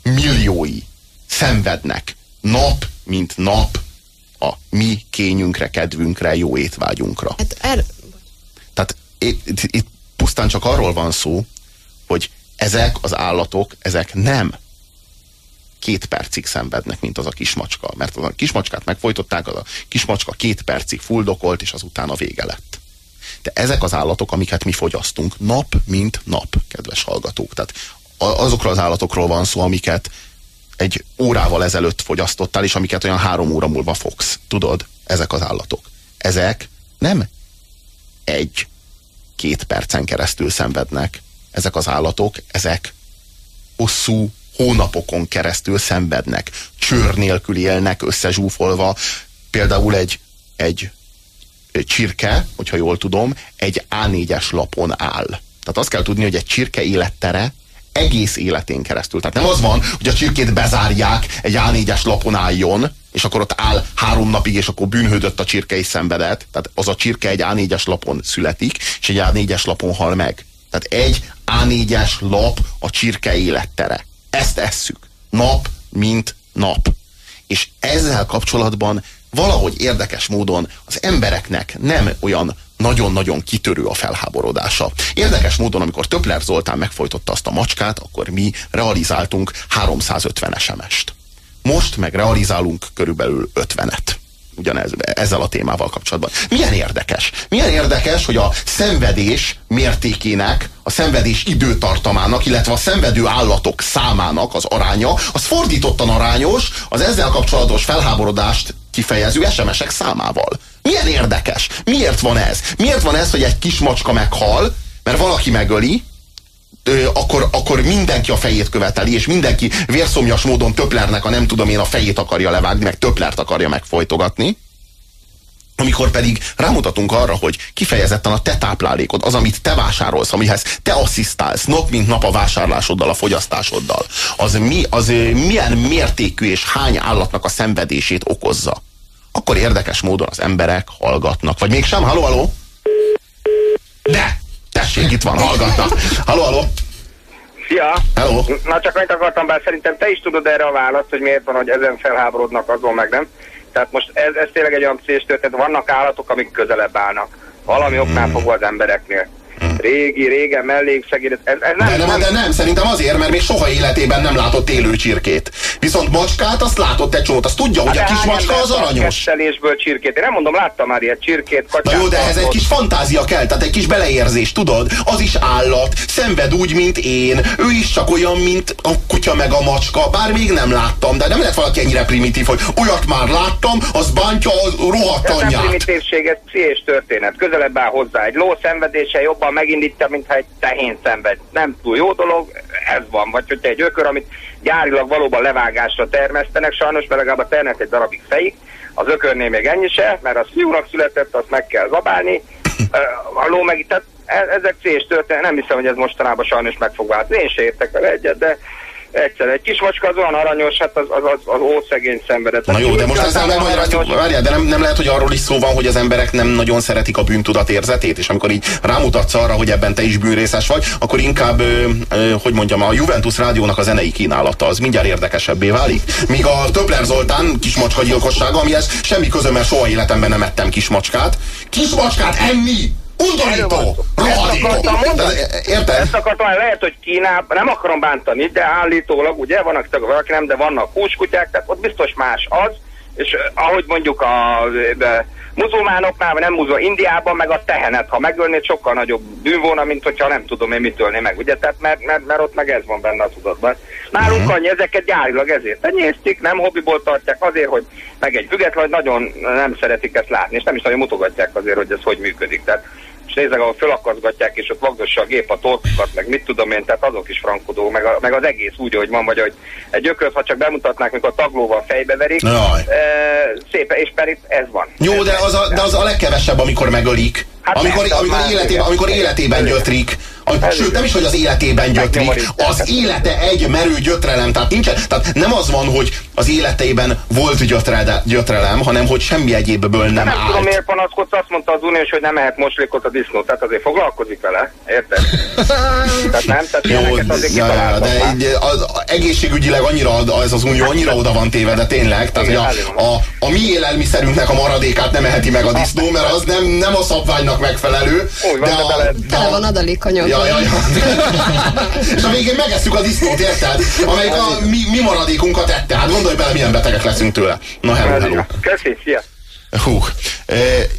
milliói szenvednek nap, mint nap a mi kényünkre, kedvünkre, jó étvágyunkra. Hát er, Tehát itt, itt pusztán csak arról van szó, hogy ezek az állatok, ezek nem két percig szenvednek, mint az a kismacska. Mert az a kismacskát megfojtották, az a kismacska két percig fuldokolt, és azután a vége lett. De ezek az állatok, amiket mi fogyasztunk, nap mint nap, kedves hallgatók. Tehát azokról az állatokról van szó, amiket egy órával ezelőtt fogyasztottál, és amiket olyan három óra múlva fogsz. Tudod, ezek az állatok. Ezek nem egy-két percen keresztül szenvednek. Ezek az állatok, ezek hosszú hónapokon keresztül szenvednek. Csőr nélkül élnek összezsúfolva. Például egy egy csirke, hogyha jól tudom, egy A4-es lapon áll. Tehát azt kell tudni, hogy egy csirke élettere egész életén keresztül. Tehát nem az van, hogy a csirkét bezárják, egy A4-es lapon álljon, és akkor ott áll három napig, és akkor bűnhődött a csirke és szenvedett. Tehát az a csirke egy A4-es lapon születik, és egy A4-es lapon hal meg. Tehát egy A4-es lap a csirke élettere. Ezt esszük. Nap, mint nap. És ezzel kapcsolatban valahogy érdekes módon az embereknek nem olyan nagyon-nagyon kitörő a felháborodása. Érdekes módon, amikor Töpler Zoltán megfojtotta azt a macskát, akkor mi realizáltunk 350 SMS-t. Most meg realizálunk körülbelül 50-et ugyanez, ezzel a témával kapcsolatban. Milyen érdekes? Milyen érdekes, hogy a szenvedés mértékének, a szenvedés időtartamának, illetve a szenvedő állatok számának az aránya, az fordítottan arányos az ezzel kapcsolatos felháborodást kifejező SMS-ek számával. Milyen érdekes? Miért van ez? Miért van ez, hogy egy kis macska meghal, mert valaki megöli, akkor, akkor mindenki a fejét követeli, és mindenki vérszomjas módon Töplernek a nem tudom én a fejét akarja levágni, meg Töplert akarja megfojtogatni. Amikor pedig rámutatunk arra, hogy kifejezetten a te táplálékod, az, amit te vásárolsz, amihez te asszisztálsz nap mint nap a vásárlásoddal, a fogyasztásoddal, az, mi, az milyen mértékű és hány állatnak a szenvedését okozza. Akkor érdekes módon az emberek hallgatnak. Vagy mégsem? Haló, haló? De! Tessék, itt van, hallgatnak. Haló, haló? Szia! Hello! Na csak annyit akartam, bár szerintem te is tudod erre a választ, hogy miért van, hogy ezen felháborodnak, azon meg nem. Tehát most ez, ez tényleg egy olyan pszés történet, vannak állatok, amik közelebb állnak. Valami oknál fogva az embereknél. Régi, régen mellékszegéd, ez, ez nem, De nem, de nem, szerintem azért, mert még soha életében nem látott élő csirkét. Viszont macskát azt látott egy csomót, azt tudja, hogy a Hát kis macska az aranyos. Kettelésből csirkét. Én nem mondom, láttam már ilyet csirkét, Na kacsát. jó, de ehhez egy kis fantázia kell, tehát egy kis beleérzés, tudod? Az is állat, szenved úgy, mint én, ő is csak olyan, mint a kutya meg a macska, bár még nem láttam, de nem lehet valaki ennyire primitív, hogy olyat már láttam, az bántja a rohadt Ez nem anyját. primitívség, ez pszichés történet. Közelebb áll hozzá. Egy ló szenvedése jobban megindítja, mintha egy tehén szenved. Nem túl jó dolog, ez van. Vagy hogyha egy ökör, amit gyárilag valóban levágásra termesztenek, sajnos, mert legalább a termet egy darabig fejik, az ökörnél még ennyi se, mert az fiúnak született, azt meg kell zabálni. A ló meg, tehát e- ezek pszichés történet, nem hiszem, hogy ez mostanában sajnos meg fog változni. Én se értek vele egyet, de egyszer egy kis macska az olyan aranyos, hát az, az, az, az ószegény szenvedett. Na jó, de most ezzel megmagyaráztuk, várjál, de nem, nem lehet, hogy arról is szó van, hogy az emberek nem nagyon szeretik a bűntudat érzetét, és amikor így rámutatsz arra, hogy ebben te is bűnrészes vagy, akkor inkább, ö, ö, hogy mondjam, a Juventus rádiónak a zenei kínálata az mindjárt érdekesebbé válik. Míg a Töpler Zoltán kismacska gyilkossága, amihez semmi közöm, mert soha életemben nem ettem kismacskát. Kismacskát enni! Undorító! De, Érted? Ezt akartam, lehet, hogy Kínában, nem akarom bántani, de állítólag, ugye, vannak tagok, valaki nem, de vannak húskutyák, tehát ott biztos más az, és ahogy mondjuk a de, muzulmánoknál, vagy nem muzul, Indiában meg a tehenet, ha megölnéd, sokkal nagyobb bűn volna, mint hogyha nem tudom én mit ölni meg, ugye, tehát mert, mert, mert ott meg ez van benne a tudatban. Nálunk Mhm. annyi, ezeket gyárilag ezért tenyésztik, nem hobbiból tartják, azért, hogy meg egy független, nagyon nem szeretik ezt látni, és nem is nagyon mutogatják azért, hogy ez hogy működik. Tehát és nézzek, ahol fölakaszgatják, és ott vagdossa a gép a torkokat, meg mit tudom én, tehát azok is frankodó, meg, a, meg az egész úgy, hogy van, vagy hogy egy ököt, ha csak bemutatnák, mikor a taglóval fejbeverik, Jaj. e, szép, és pedig ez van. Jó, de az a, de az a legkevesebb, amikor megölik. Hát amikor, persze, amikor, életében, amikor életében gyötrik. A, Ez sőt, nem is, hogy az életében gyötrik, az élete egy merő gyötrelem. Tehát, nincsen, tehát nem az van, hogy az életében volt gyötrele, gyötrelem, hanem hogy semmi egyébből nem, Nem, nem tudom, állt. miért panaszkodsz, azt mondta az uniós, hogy nem ehet moslékot a disznó, tehát azért foglalkozik vele, érted? tehát nem, tehát Jó, azért ja, ja, de így az, egészségügyileg annyira, ez az unió annyira oda van téve, de tényleg, tehát Igen, a, a, a mi élelmiszerünknek a maradékát nem eheti meg a disznó, mert az nem, nem a szabványnak megfelelő. Úgy van, de a, de Tele a, van adalékanyag. Ja, ja, ja. És a végén megesszük a disznót, érted? Amelyik a mi, mi maradékunkat ette. Hát gondolj bele, milyen betegek leszünk tőle. Na, hello, hello. Köszi, szia! Hú, e,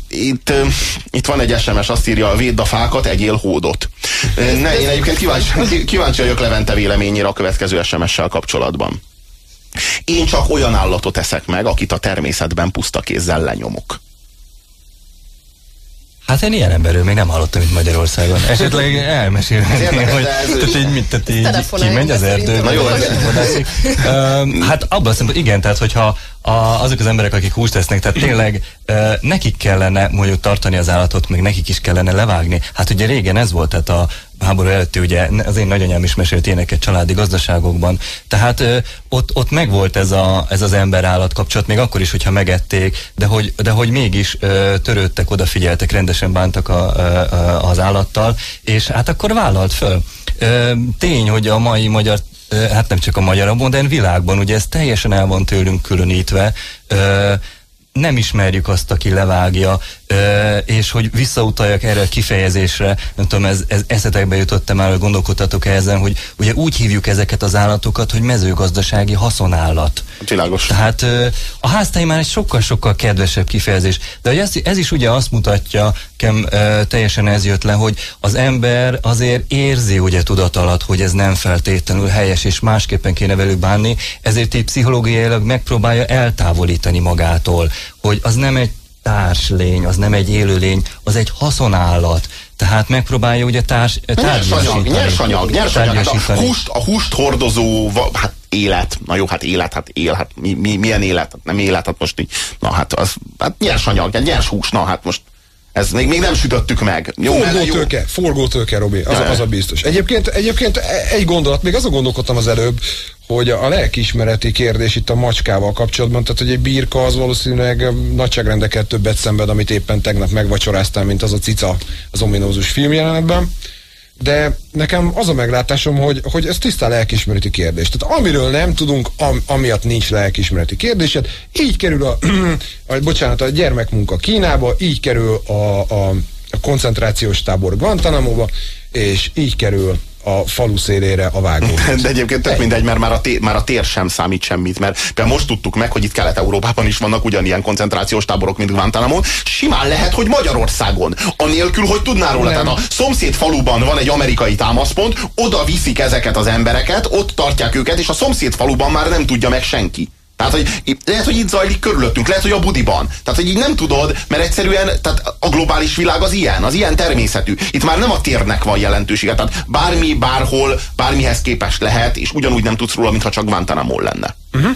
itt, e, itt van egy SMS, azt írja, védd a fákat, egyél hódot. E, ne, én egyébként kíváncsi, kíváncsi vagyok Levente véleményére a következő SMS-sel kapcsolatban. Én csak olyan állatot eszek meg, akit a természetben puszta kézzel lenyomok. Hát én ilyen emberről még nem hallottam itt Magyarországon. Esetleg elmesélni, hogy ez- tehát így, mit, tehát így kimegy az be erdőbe. Na jó. Öm, Hát abban a szempontból, igen, tehát hogyha a, azok az emberek, akik húst tesznek, tehát tényleg ö, nekik kellene mondjuk tartani az állatot, meg nekik is kellene levágni. Hát ugye régen ez volt, tehát a háború előtti, ugye az én nagyanyám is mesélt éneket családi gazdaságokban. Tehát ö, ott, ott megvolt ez, a, ez az ember-állat kapcsolat, még akkor is, hogyha megették, de hogy, de hogy mégis ö, törődtek, odafigyeltek, rendesen bántak a, ö, ö, az állattal, és hát akkor vállalt föl. Ö, tény, hogy a mai magyar hát nem csak a magyar, a modern világban, ugye ez teljesen el van tőlünk különítve, nem ismerjük azt, aki levágja, és hogy visszautaljak erre a kifejezésre, nem tudom, ez, ez eszetekbe jutottam el, hogy gondolkodtatok -e ezen, hogy ugye úgy hívjuk ezeket az állatokat, hogy mezőgazdasági haszonállat. Világos. Tehát a háztály már egy sokkal-sokkal kedvesebb kifejezés. De hogy ez, ez is ugye azt mutatja, kem, teljesen ez jött le, hogy az ember azért érzi ugye tudat alatt, hogy ez nem feltétlenül helyes, és másképpen kéne velük bánni, ezért így pszichológiailag megpróbálja eltávolítani magától, hogy az nem egy társlény, az nem egy élőlény, az egy haszonállat. Tehát megpróbálja ugye társ, tárgyasítani. Nyersanyag, nyersanyag. Hát a, húst, a húst hordozó, hát élet, na jó, hát élet, hát él, hát mi, mi, milyen élet, hát nem élet, hát most így, na hát az, hát nyersanyag, nyers hús, na hát most ez még, még nem sütöttük meg. Jó, forgótőke, forgótőke, Robi, az, az a biztos. Egyébként, egyébként egy gondolat, még azon gondolkodtam az előbb, hogy a lelkismereti kérdés itt a macskával kapcsolatban, tehát hogy egy birka az valószínűleg nagyságrendekkel többet szenved, amit éppen tegnap megvacsoráztál, mint az a cica az ominózus filmjelenetben. De nekem az a meglátásom, hogy, hogy ez tisztán lelkismereti kérdés. Tehát amiről nem tudunk, am, amiatt nincs lelkismereti kérdésed, így kerül a, a bocsánat, a gyermekmunka Kínába, így kerül a, a, a koncentrációs tábor Guantanamo-ba, és így kerül a falu szélére a vágó. De egyébként tök mindegy, mert már a, tér, már a tér sem számít semmit, mert például most tudtuk meg, hogy itt Kelet-Európában is vannak ugyanilyen koncentrációs táborok, mint Guantanamo. Simán lehet, hogy Magyarországon, anélkül, hogy tudná róla. Tehát a szomszéd faluban van egy amerikai támaszpont, oda viszik ezeket az embereket, ott tartják őket, és a szomszéd faluban már nem tudja meg senki. Tehát, hogy lehet, hogy itt zajlik körülöttünk, lehet, hogy a budiban. Tehát, hogy így nem tudod, mert egyszerűen tehát a globális világ az ilyen, az ilyen természetű. Itt már nem a térnek van jelentősége, tehát bármi, bárhol, bármihez képes lehet, és ugyanúgy nem tudsz róla, mintha csak Guantanamo lenne. Uh-huh.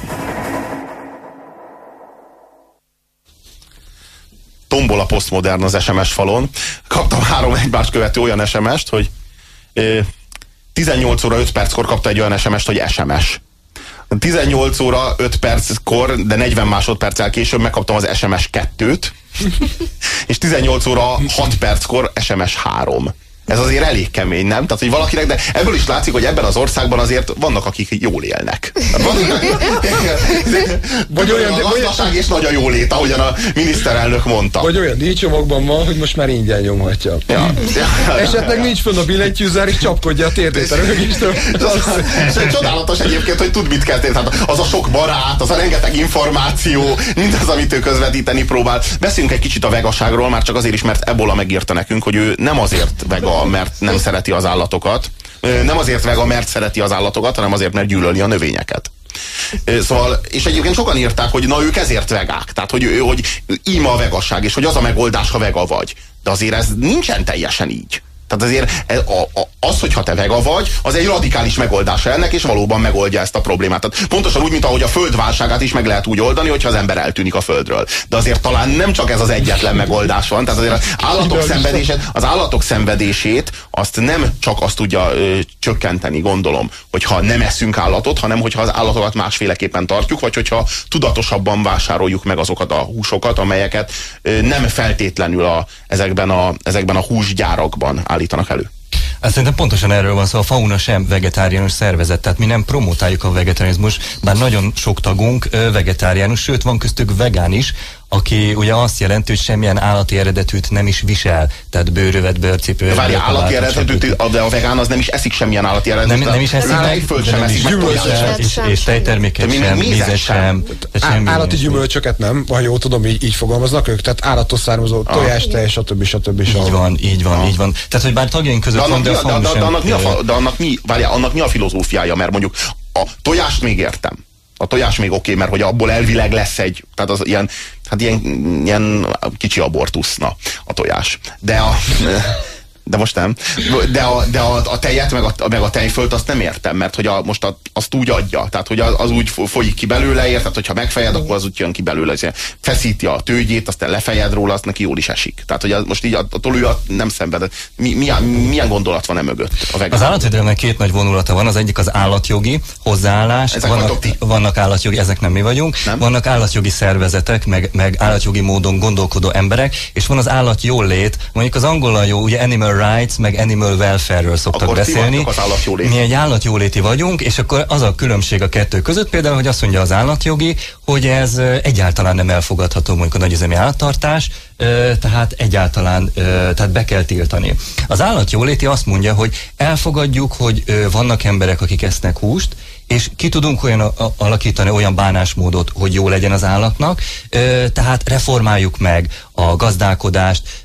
Tombol a posztmodern az SMS falon. Kaptam három egymást követő olyan SMS-t, hogy 18 óra 5 perckor kapta egy olyan SMS-t, hogy SMS. 18 óra 5 perckor, de 40 másodperccel később megkaptam az SMS 2-t, és 18 óra 6 perckor SMS 3 ez azért elég kemény, nem? Tehát, hogy valakinek, de ebből is látszik, hogy ebben az országban azért vannak, akik jól élnek. vagy olyan, a gazdaság és nagy a jólét, ahogyan a miniszterelnök mondta. Vagy olyan díjcsomagban van, hogy most már ingyen nyomhatja. Ja. Esetleg nincs fönn a billentyűzár, és csapkodja a térdét a rögistől. Csodálatos egyébként, hogy tud mit kell. Tehát az a sok barát, az a rengeteg információ, mindaz, amit ő közvetíteni próbál. Beszéljünk egy kicsit a vegaságról, már csak azért is, mert Ebola megírta nekünk, hogy ő nem azért vega, mert nem szereti az állatokat. Nem azért vega, mert szereti az állatokat, hanem azért, mert gyűlöli a növényeket. Szóval, és egyébként sokan írták, hogy na ők ezért vegák. Tehát, hogy, hogy ima a vegasság, és hogy az a megoldás, ha vega vagy. De azért ez nincsen teljesen így. Tehát azért a, a, az, hogyha te vega vagy, az egy radikális megoldása ennek, és valóban megoldja ezt a problémát. Tehát pontosan úgy, mint ahogy a föld válságát is meg lehet úgy oldani, hogyha az ember eltűnik a földről. De azért talán nem csak ez az egyetlen megoldás van. Tehát azért az állatok szenvedését, az állatok szenvedését azt nem csak azt tudja ö, csökkenteni, gondolom, hogyha nem eszünk állatot, hanem hogyha az állatokat másféleképpen tartjuk, vagy hogyha tudatosabban vásároljuk meg azokat a húsokat, amelyeket ö, nem feltétlenül a, ezekben, a, ezekben a húsgyárakban állítanak elő. Hát szerintem pontosan erről van szó, a fauna sem vegetáriánus szervezet, tehát mi nem promotáljuk a vegetarianizmus, bár nagyon sok tagunk vegetáriánus, sőt van köztük vegán is, aki ugye azt jelenti, hogy semmilyen állati eredetűt nem is visel, tehát bőrövet, bőrcipő. Várj, állati eredetűt, de a vegán az nem is eszik semmilyen állati eredetűt. Nem, nem is eszik meg, föld sem eszik meg, és, és tejterméket sem, mézet sem. sem állati gyümölcsöket nem, ha jól tudom, így, így fogalmaznak ők, tehát állatos származó ah. tojás, tej, stb. stb. Így van, így van, ah. így van. Tehát, hogy bár tagjaink között van, de a de, annak mi a filozófiája, mert mondjuk a tojást még értem a tojás még oké, okay, mert hogy abból elvileg lesz egy, tehát az ilyen, hát ilyen, ilyen kicsi abortuszna a tojás. De a, De most nem. De a, de a, a tejet, meg a, meg a tejfölt azt nem értem, mert hogy a, most a, azt úgy adja. Tehát, hogy az, az úgy folyik ki belőle, érted, hogyha megfejed, akkor az úgy jön ki belőle. Feszíti a tőgyét, aztán lefejed róla, azt neki jól is esik. Tehát, hogy az, most így attól ő a- nem szenved. Mi, milyen, milyen gondolat van e mögött? A vegán. Az állatvédelemnek két nagy vonulata van, az egyik az állatjogi hozzáállás, Ezek vannak, ti? vannak állatjogi, ezek nem mi vagyunk, Nem? vannak állatjogi szervezetek, meg, meg állatjogi módon gondolkodó emberek, és van az állatjólét, mondjuk az angolul jó, ugye animal rights, meg animal welfare-ről szoktak Akkor beszélni. az. Mi egy állatjóléti vagyunk, és akkor az a különbség a kettő között, például, hogy azt mondja az állatjogi, hogy ez egyáltalán nem elfogadható mondjuk a nagyüzemi állattartás, tehát egyáltalán, tehát be kell tiltani. Az állatjóléti azt mondja, hogy elfogadjuk, hogy vannak emberek, akik esznek húst, és ki tudunk olyan alakítani olyan bánásmódot, hogy jó legyen az állatnak, tehát reformáljuk meg a gazdálkodást,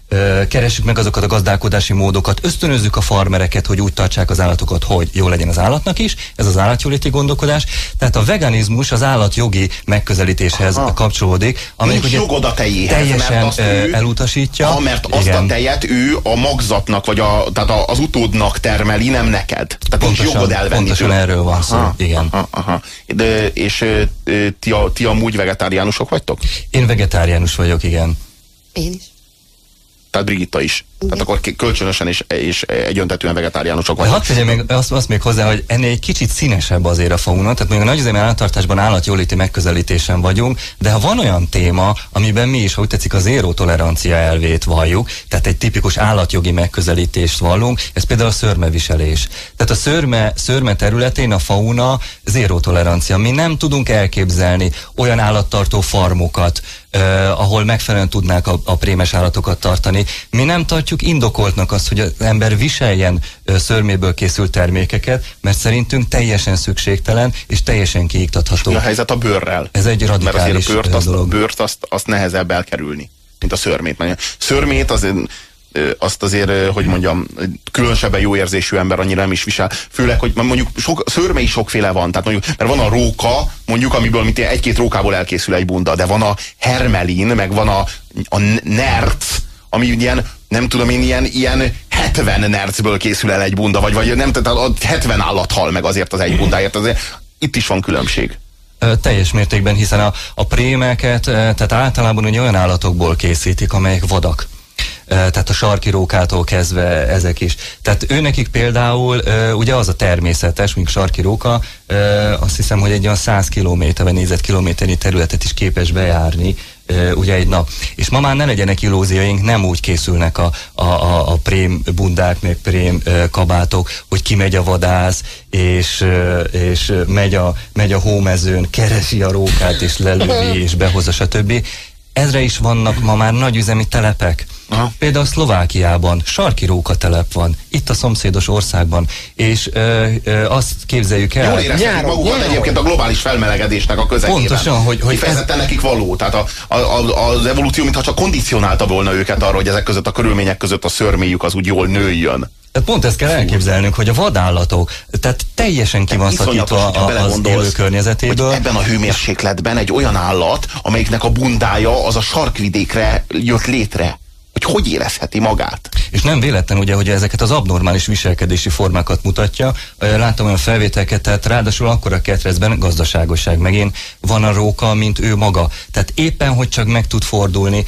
keressük meg azokat a gazdálkodási módokat, ösztönözzük a farmereket, hogy úgy tartsák az állatokat, hogy jó legyen az állatnak is, ez az állatjóléti gondolkodás. Tehát a veganizmus az állatjogi megközelítéshez Aha. kapcsolódik, amelyik Nincs ugye jogod a tejéhez, teljesen mert azt ő- elutasítja. Ha, mert azt Igen. a tejet ő a magzatnak, vagy a, tehát az utódnak termeli, nem neked. Tehát Pontosan- jogod elvenni pontosan tőle. erről van szó, igen. Aha, aha. De, és ti, a, ti amúgy vegetáriánusok vagytok? Én vegetáriánus vagyok, igen. Én is. Rodrigo 2. Tehát akkor kölcsönösen is és egyöntetően vegetáriánusok vagyunk. Hadd tegyem még azt, azt még hozzá, hogy ennél egy kicsit színesebb azért a fauna, tehát még a nagyüzemi állattartásban állatjóléti megközelítésen vagyunk, de ha van olyan téma, amiben mi is, ha úgy tetszik, az éró tolerancia elvét valljuk, tehát egy tipikus állatjogi megközelítést vallunk, ez például a szörmeviselés. Tehát a szörme, szörme területén a fauna zéró tolerancia. Mi nem tudunk elképzelni olyan állattartó farmokat, eh, ahol megfelelően tudnák a, a prémes állatokat tartani. Mi nem tartjuk indokoltnak azt, hogy az ember viseljen szörméből készült termékeket, mert szerintünk teljesen szükségtelen és teljesen kiiktatható. Mi a helyzet a bőrrel? Ez egy Mert radikális azért a bőrt, azt, a dolog. bőrt azt, azt nehezebb elkerülni, mint a szörmét. Mert a Szörmét az azt azért, hogy mondjam, különösebben jó érzésű ember annyira nem is visel. Főleg, hogy mondjuk sok, szörme is sokféle van. Tehát mondjuk, mert van a róka, mondjuk, amiből mint egy-két rókából elkészül egy bunda, de van a hermelin, meg van a, a nerc, ami ilyen, nem tudom én, ilyen, ilyen 70 nercből készül el egy bunda, vagy, vagy nem, tehát a 70 állat hal meg azért az egy bundáért. Azért itt is van különbség. Teljes mértékben, hiszen a, a prémeket, tehát általában ugye olyan állatokból készítik, amelyek vadak. Tehát a sarkirókától kezdve ezek is. Tehát őnekik például ugye az a természetes, mint sarkiróka, azt hiszem, hogy egy olyan 100 kilométer vagy négyzetkilométernyi területet is képes bejárni, ugye egy nap. És ma már ne legyenek illúzióink, nem úgy készülnek a, a, a, a prém bundák, meg prém kabátok, hogy kimegy a vadász, és, és megy a, megy a hómezőn, keresi a rókát, és lelövi, és behozza, stb. Ezre is vannak ma már nagyüzemi telepek. Aha. Például Szlovákiában sarki rókatelep van, itt a szomszédos országban, és ö, ö, azt képzeljük el... Jól érezhetik Nyáron, magukat nyáron. egyébként a globális felmelegedésnek a közegében. Pontosan, hogy- hogy Kifejezetten nekik való. Tehát a, a, a, az evolúció, mintha csak kondicionálta volna őket arra, hogy ezek között a körülmények között a szörméjük az úgy jól nőjön. Tehát pont ezt kell elképzelnünk, hogy a vadállatok, tehát teljesen ki van szakítva a- az élő környezetéből. Hogy ebben a hőmérsékletben egy olyan állat, amelyiknek a bundája az a sarkvidékre jött létre. Hogy hogy érezheti magát? És nem véletlen ugye, hogy ezeket az abnormális viselkedési formákat mutatja. Láttam olyan felvételeket, tehát ráadásul akkor a ketrecben gazdaságosság megint van a róka, mint ő maga. Tehát éppen, hogy csak meg tud fordulni,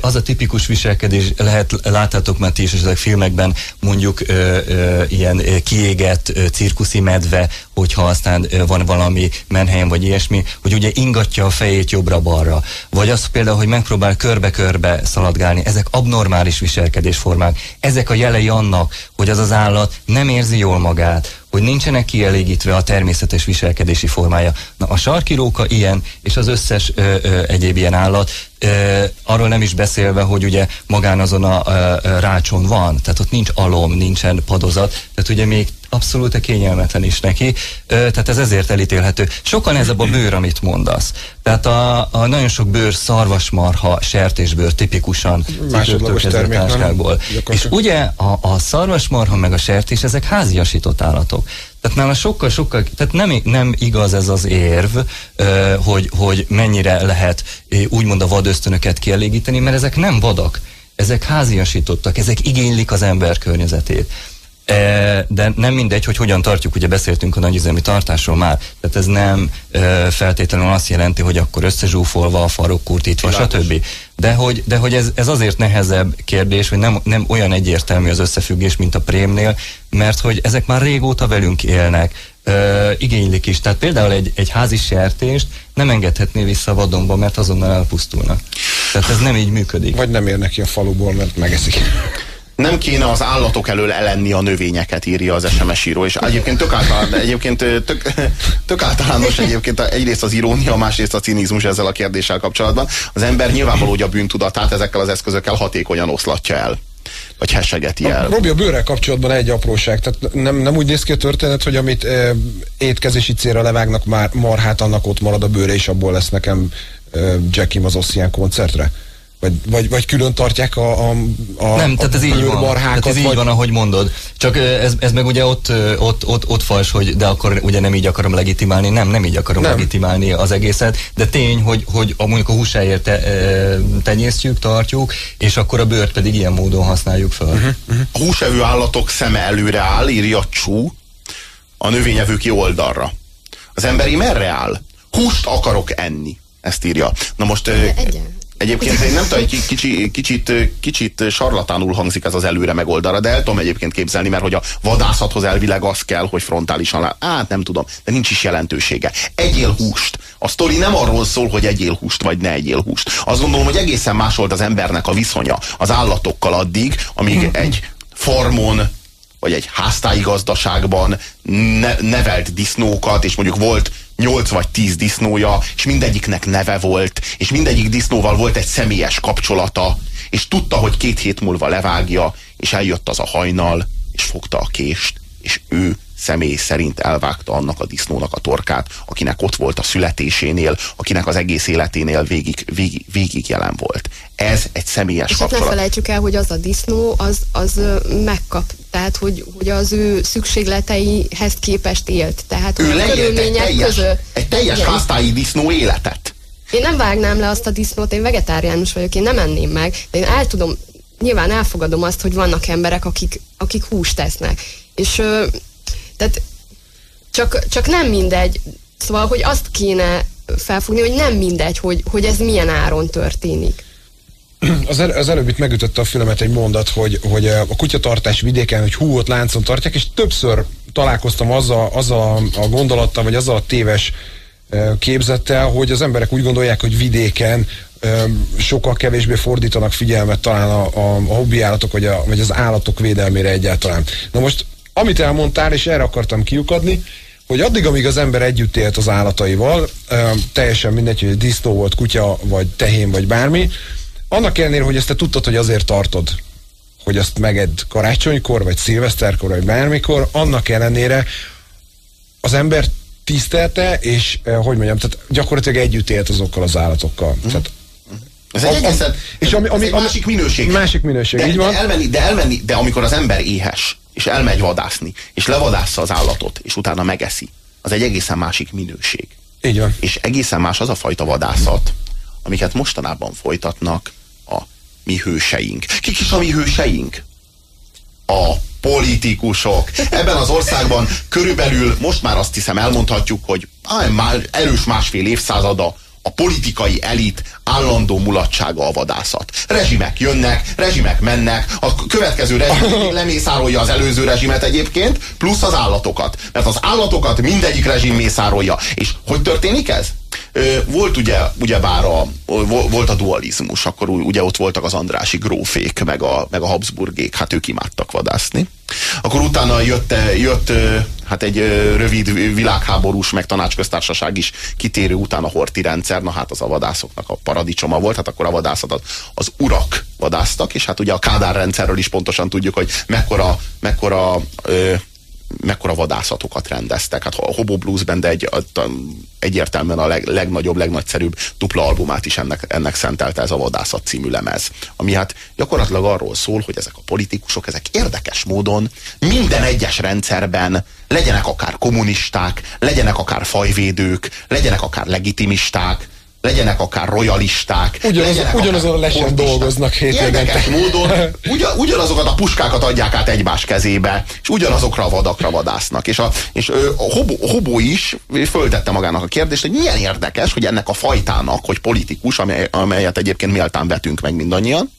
az a tipikus viselkedés, lehet, láttátok már ti is ezek filmekben, mondjuk ilyen kiégett cirkuszi medve, hogyha aztán van valami menhelyen vagy ilyesmi, hogy ugye ingatja a fejét jobbra-balra. Vagy az például, hogy megpróbál körbe-körbe szaladgálni. Ezek abnormális viselkedésformák. Ezek a jelei annak, hogy az az állat nem érzi jól magát, hogy nincsenek kielégítve a természetes viselkedési formája. Na, a sarkiróka ilyen, és az összes ö, ö, egyéb ilyen állat, arról nem is beszélve, hogy ugye magán azon a rácson van, tehát ott nincs alom, nincsen padozat, tehát ugye még abszolút kényelmetlen is neki, tehát ez ezért elítélhető. Sokkal nehezebb a bőr, amit mondasz. Tehát a, a nagyon sok bőr, szarvasmarha, sertésbőr tipikusan Másodlagos cipőtől kezdve termék, nem? táskákból. Gyakorlatilag. És ugye a, a szarvasmarha meg a sertés, ezek háziasított állatok. Tehát nála sokkal, sokkal, tehát nem, nem igaz ez az érv, hogy, hogy mennyire lehet úgymond a vadösztönöket kielégíteni, mert ezek nem vadak. ezek háziasítottak, ezek igénylik az ember környezetét. E, de nem mindegy, hogy hogyan tartjuk, ugye beszéltünk a nagyüzemi tartásról már, tehát ez nem e, feltétlenül azt jelenti, hogy akkor összezsúfolva, a farok kurtítva, stb. De hogy, de hogy ez, ez azért nehezebb kérdés, hogy nem, nem olyan egyértelmű az összefüggés, mint a prémnél, mert hogy ezek már régóta velünk élnek, ö, igénylik is. Tehát például egy, egy házi sertést nem engedhetné vissza vadonba, mert azonnal elpusztulnak. Tehát ez nem így működik. Vagy nem ér neki a faluból, mert megeszik. Nem kéne az állatok elől elenni a növényeket, írja az SMS író, és egyébként tök, általán, egyébként tök, tök általános egyébként egyrészt az irónia, másrészt a cinizmus ezzel a kérdéssel kapcsolatban. Az ember nyilvánvaló, hogy a bűntudatát ezekkel az eszközökkel hatékonyan oszlatja el vagy hessegeti el. Robi, a bőrrel kapcsolatban egy apróság. Tehát nem, nem úgy néz ki a történet, hogy amit e, étkezési célra levágnak már marhát, annak ott marad a bőre, és abból lesz nekem e, Jackie az Ossian koncertre? Vagy, vagy, vagy külön tartják a, a, a Nem, tehát ez így van. Tehát ez így vagy... van, ahogy mondod. Csak ez, ez meg ugye ott, ott, ott, ott fals, hogy de akkor ugye nem így akarom legitimálni. Nem, nem így akarom nem. legitimálni az egészet. De tény, hogy, hogy a, mondjuk a húsáért te, tenyésztjük, tartjuk, és akkor a bőrt pedig ilyen módon használjuk fel. Uh-huh, uh-huh. A húsevő állatok szeme előre áll, írja Csú, a növényevő ki oldalra. Az emberi merre áll? Húst akarok enni. Ezt írja. Na most... Egyen. Egyébként én nem tudom, hogy kicsi, kicsit, kicsit sarlatánul hangzik ez az előre megoldara, de el tudom egyébként képzelni, mert hogy a vadászathoz elvileg az kell, hogy frontálisan lá... Hát nem tudom, de nincs is jelentősége. Egyél húst. A sztori nem arról szól, hogy egyél húst, vagy ne egyél húst. Azt gondolom, hogy egészen más volt az embernek a viszonya az állatokkal addig, amíg egy farmon vagy egy háztáji gazdaságban ne, nevelt disznókat, és mondjuk volt 8 vagy 10 disznója, és mindegyiknek neve volt, és mindegyik disznóval volt egy személyes kapcsolata, és tudta, hogy két hét múlva levágja, és eljött az a hajnal, és fogta a kést, és ő személy szerint elvágta annak a disznónak a torkát, akinek ott volt a születésénél, akinek az egész életénél végig, végig, végig jelen volt. Ez egy személyes És kapcsolat. És ne felejtsük el, hogy az a disznó, az, az megkap, tehát hogy, hogy az ő szükségleteihez képest élt. Tehát ő leélt egy teljes, között, egy teljes háztáji disznó életet. Én nem vágnám le azt a disznót, én vegetáriánus vagyok, én nem enném meg, de én el tudom, nyilván elfogadom azt, hogy vannak emberek, akik, akik húst tesznek. És tehát csak, csak nem mindegy, szóval, hogy azt kéne felfogni, hogy nem mindegy, hogy, hogy ez milyen áron történik. Az, el, az előbb itt megütötte a fülemet egy mondat, hogy, hogy a kutyatartás vidéken, hogy hú, ott láncon tartják, és többször találkoztam azzal, azzal a gondolattal, vagy azzal a téves képzettel, hogy az emberek úgy gondolják, hogy vidéken sokkal kevésbé fordítanak figyelmet talán a, a, a hobbi állatok, vagy, a, vagy az állatok védelmére egyáltalán. Na most amit elmondtál, és erre akartam kiukadni, hogy addig, amíg az ember együtt élt az állataival, teljesen mindegy, hogy disznó volt, kutya, vagy tehén, vagy bármi, annak ellenére, hogy ezt te tudtad, hogy azért tartod, hogy azt meged karácsonykor, vagy szilveszterkor, vagy bármikor, annak ellenére az ember tisztelte, és hogy mondjam, tehát gyakorlatilag együtt élt azokkal az állatokkal. Mm. Tehát ez egy egészen, és ami, ami, ami, másik minőség. Másik minőség, de, így van. De elmenni, de elmenni, de amikor az ember éhes, és elmegy vadászni, és levadásza az állatot, és utána megeszi, az egy egészen másik minőség. Így van. És egészen más az a fajta vadászat, amiket mostanában folytatnak a mi hőseink. Kik is a mi hőseink? A politikusok. Ebben az országban körülbelül most már azt hiszem elmondhatjuk, hogy áj, már erős másfél évszázada a politikai elit állandó mulatsága a vadászat. Rezsimek jönnek, rezsimek mennek, a következő rezsim lemészárolja az előző rezsimet egyébként, plusz az állatokat. Mert az állatokat mindegyik rezsim mészárolja. És hogy történik ez? Volt ugye, ugye bár a, volt a dualizmus, akkor ugye ott voltak az Andrási grófék, meg a, meg a Habsburgék, hát ők imádtak vadászni. Akkor utána jött, jött hát egy rövid világháborús, meg tanácsköztársaság is kitérő után a horti rendszer, na hát az a vadászoknak a paradicsoma volt, hát akkor a vadászatot az urak vadáztak, és hát ugye a Kádár rendszerről is pontosan tudjuk, hogy mekkora, mekkora ö, mekkora vadászatokat rendeztek. Hát a Hobo Blues Band egy, egyértelműen a leg, legnagyobb, legnagyszerűbb dupla albumát is ennek, ennek szentelte ez a Vadászat című lemez. Ami hát gyakorlatilag arról szól, hogy ezek a politikusok, ezek érdekes módon minden egyes rendszerben legyenek akár kommunisták, legyenek akár fajvédők, legyenek akár legitimisták, legyenek akár royalisták, Ugyanaz, legyenek ugyanazon a lesen dolgoznak hétvégente. Módon ugyan, ugyanazokat a puskákat adják át egymás kezébe, és ugyanazokra a vadakra vadásznak. És a, és a hobó, hobó is föltette magának a kérdést, hogy milyen érdekes, hogy ennek a fajtának, hogy politikus, amely, amelyet egyébként méltán vetünk meg mindannyian,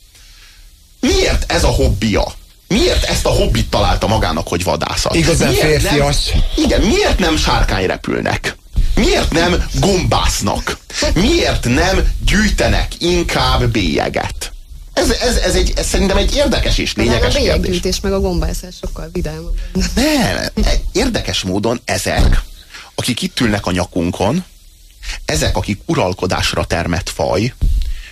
miért ez a hobbija? Miért ezt a hobbit találta magának, hogy vadászat? Igazán miért férfias. Nem, igen, miért nem sárkány repülnek? Miért nem gombásznak? Miért nem gyűjtenek inkább bélyeget? Ez, ez, ez, egy, ez szerintem egy érdekes és Talán a lényeges kérdés. bélyeggyűjtés meg a gombászás sokkal vidámabb. Nem, érdekes módon ezek, akik itt ülnek a nyakunkon, ezek, akik uralkodásra termett faj,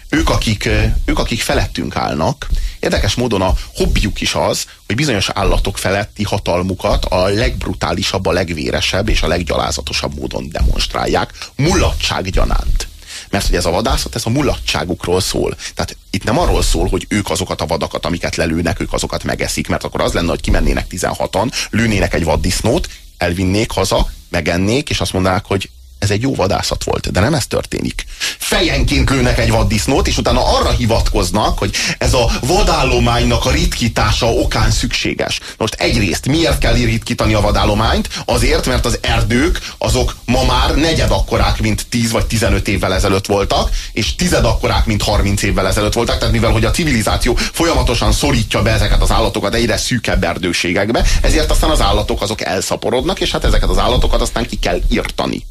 ők akik, ők, akik felettünk állnak, érdekes módon a hobbiuk is az, hogy bizonyos állatok feletti hatalmukat a legbrutálisabb, a legvéresebb és a leggyalázatosabb módon demonstrálják, mulatság gyanánt. Mert hogy ez a vadászat, ez a mulatságukról szól. Tehát itt nem arról szól, hogy ők azokat a vadakat, amiket lelőnek, ők azokat megeszik, mert akkor az lenne, hogy kimennének 16-an, lőnének egy vaddisznót, elvinnék haza, megennék, és azt mondanák, hogy ez egy jó vadászat volt, de nem ez történik. Fejenként lőnek egy vaddisznót, és utána arra hivatkoznak, hogy ez a vadállománynak a ritkítása okán szükséges. Most egyrészt miért kell ritkítani a vadállományt? Azért, mert az erdők azok ma már negyed akkorák, mint 10 vagy 15 évvel ezelőtt voltak, és tized akkorák, mint 30 évvel ezelőtt voltak, tehát mivel hogy a civilizáció folyamatosan szorítja be ezeket az állatokat egyre szűkebb erdőségekbe, ezért aztán az állatok azok elszaporodnak, és hát ezeket az állatokat aztán ki kell írtani.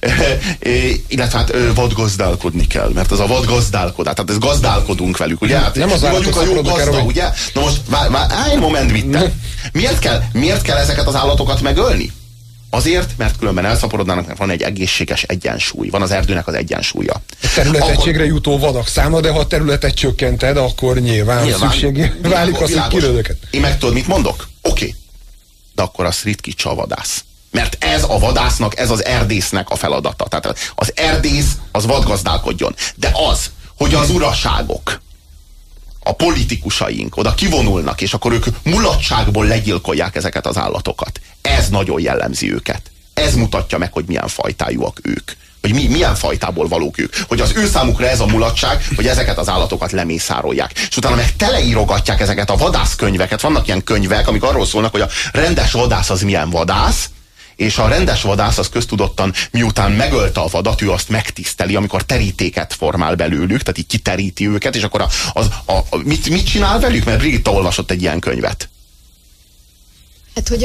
illetve hát vadgazdálkodni kell, mert az a vadgazdálkodás, tehát ez gazdálkodunk velük, ugye? Hát, Nem az vagyunk a jó gazda, Robi. ugye? Na most, vár, vár, állj moment, vittem. Miért kell, miért kell ezeket az állatokat megölni? Azért, mert különben elszaporodnának, mert van egy egészséges egyensúly. Van az erdőnek az egyensúlya. Területegységre jutó vadak száma, de ha a területet csökkented, akkor nyilván, nyilván szükségi válik az, hogy világos. kilőd őket. Én meg tudod, mit mondok? Oké. De akkor azt ritkítsa a vadász. Mert ez a vadásznak, ez az erdésznek a feladata. Tehát az erdész az vadgazdálkodjon. De az, hogy az uraságok, a politikusaink oda kivonulnak, és akkor ők mulatságból legyilkolják ezeket az állatokat. Ez nagyon jellemzi őket. Ez mutatja meg, hogy milyen fajtájúak ők. Hogy mi, milyen fajtából valók ők. Hogy az ő számukra ez a mulatság, hogy ezeket az állatokat lemészárolják. És utána meg teleírogatják ezeket a vadászkönyveket. Vannak ilyen könyvek, amik arról szólnak, hogy a rendes vadász az milyen vadász, és a rendes vadász az köztudottan, miután megölte a vadat, ő azt megtiszteli, amikor terítéket formál belőlük, tehát így kiteríti őket, és akkor a, az, a, a, mit, mit csinál velük? Mert Brigitta olvasott egy ilyen könyvet. Hát, hogy,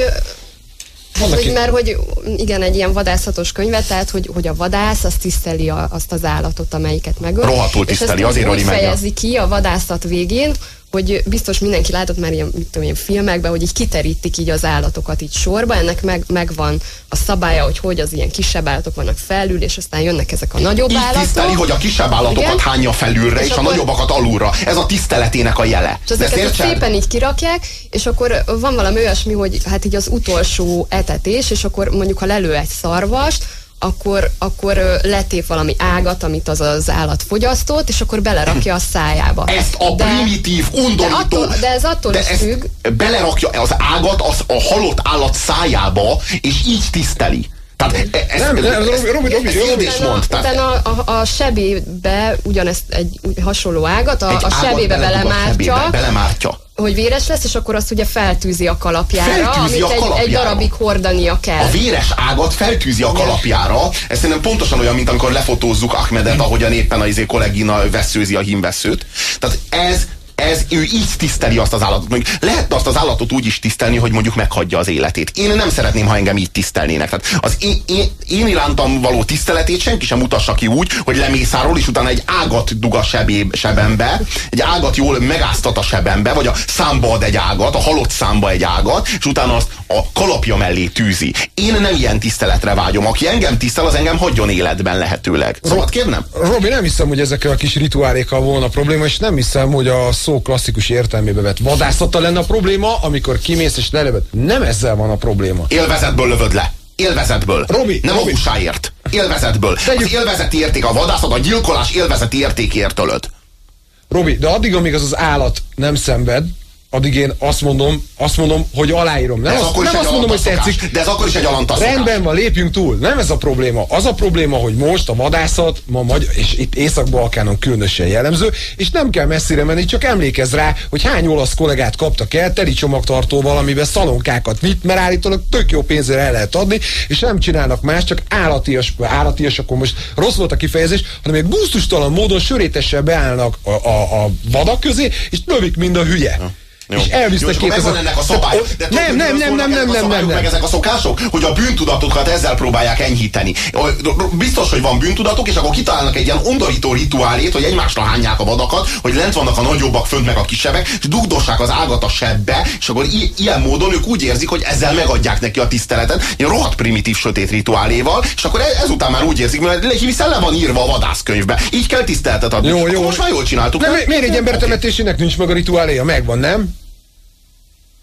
hát, hogy mert hogy igen, egy ilyen vadászatos könyvet, tehát hogy, hogy a vadász az tiszteli a, azt az állatot, amelyiket megöl. Rohadtul és ezt tiszteli, úgy- azért a- fejezi ki a vadászat végén, hogy biztos mindenki látott már ilyen, mit tudom, ilyen filmekben, hogy így kiterítik így az állatokat így sorba, ennek meg, megvan a szabálya, hogy hogy az ilyen kisebb állatok vannak felül, és aztán jönnek ezek a nagyobb Így állatok. tiszteli, hogy a kisebb állatokat Igen. hányja felülre, és, És a akkor- nagyobbakat alulra. Ez a tiszteletének a jele. És ezt ezeket értsed? szépen így kirakják, és akkor van valami olyasmi, hogy hát így az utolsó etetés, és akkor mondjuk ha lelő egy szarvast, akkor, akkor letép valami ágat, amit az az állat fogyasztott, és akkor belerakja a szájába. Ezt a De- primitív, de, undorító... attól, de ez attól de is függ, belerakja az ágat az a halott állat szájába, és így tiszteli. Tehát e- ez, Nem, nem, ez, Robi, Robi, Robi, ez Robi, és mond. Tehát utána a, a, a sebébe ugyanezt egy hasonló ágat, a, egy a sebébe belemártja, belemártja. hogy véres lesz, és akkor azt ugye feltűzi a kalapjára, Feltűzi amit a egy, egy kalapjára. darabig hordania kell. A véres ágat feltűzi a kalapjára. Ez szerintem pontosan olyan, mint amikor lefotózzuk Ahmedet, ahogyan éppen a izé kollégina veszőzi a hímveszőt. Tehát ez ez, ő így tiszteli azt az állatot. Mondjuk lehetne azt az állatot úgy is tisztelni, hogy mondjuk meghagyja az életét. Én nem szeretném, ha engem így tisztelnének. Tehát az én, én, én irántam való tiszteletét senki sem mutassa ki úgy, hogy lemészáról, és utána egy ágat dug a sebé, sebembe, egy ágat jól megáztat a sebembe, vagy a számba ad egy ágat, a halott számba egy ágat, és utána azt a kalapja mellé tűzi. Én nem ilyen tiszteletre vágyom. Aki engem tisztel, az engem hagyjon életben lehetőleg. Szabad kérnem? Robi, nem hiszem, hogy ezekkel a kis rituálékkal volna probléma, és nem hiszem, hogy a szó klasszikus értelmébe vett vadászata lenne a probléma, amikor kimész és lelövöd. Nem ezzel van a probléma. Élvezetből lövöd le. Élvezetből. Robi, Nem Robi. a húsáért. Élvezetből. Tegyük- Az élvezeti érték, a vadászat, a gyilkolás élvezeti értékért ölöd. Robi, de addig, amíg az az állat nem szenved, addig én azt mondom, azt mondom, hogy aláírom. Nem, azt, nem azt mondom, hogy tetszik. De ez akkor is egy alantaszokás. Rendben van, lépjünk túl. Nem ez a probléma. Az a probléma, hogy most a vadászat, ma magy- és itt Észak-Balkánon különösen jellemző, és nem kell messzire menni, csak emlékezz rá, hogy hány olasz kollégát kaptak el teli csomagtartóval, amiben szalonkákat vitt, mert állítólag tök jó pénzre el lehet adni, és nem csinálnak más, csak állatias, állatias, akkor most rossz volt a kifejezés, hanem egy gusztustalan módon sörétessel beállnak a, a, a vadak közé, és lövik mind a hülye. Jó. És Jó, elvisznek és akkor megvan ennek a szabály. De tudod, Nem, nem, nem, nem, nem, nem, nem, nem. Meg ezek a szokások, hogy a bűntudatokat ezzel próbálják enyhíteni. Biztos, hogy van bűntudatok, és akkor kitalálnak egy ilyen undorító rituálét, hogy egymásra hányják a vadakat, hogy lent vannak a nagyobbak, fönt meg a kisebbek, és dugdossák az ágat a sebbe, és akkor ilyen módon ők úgy érzik, hogy ezzel megadják neki a tiszteletet, egy rohadt primitív sötét rituáléval, és akkor e- ezután már úgy érzik, mert hiszen le van írva a vadászkönyvbe. Így kell tiszteletet adni. Jó, Akkor jó. Most már jól csináltuk. Nem, miért egy ember temetésének nincs meg a rituáléja? Megvan, nem?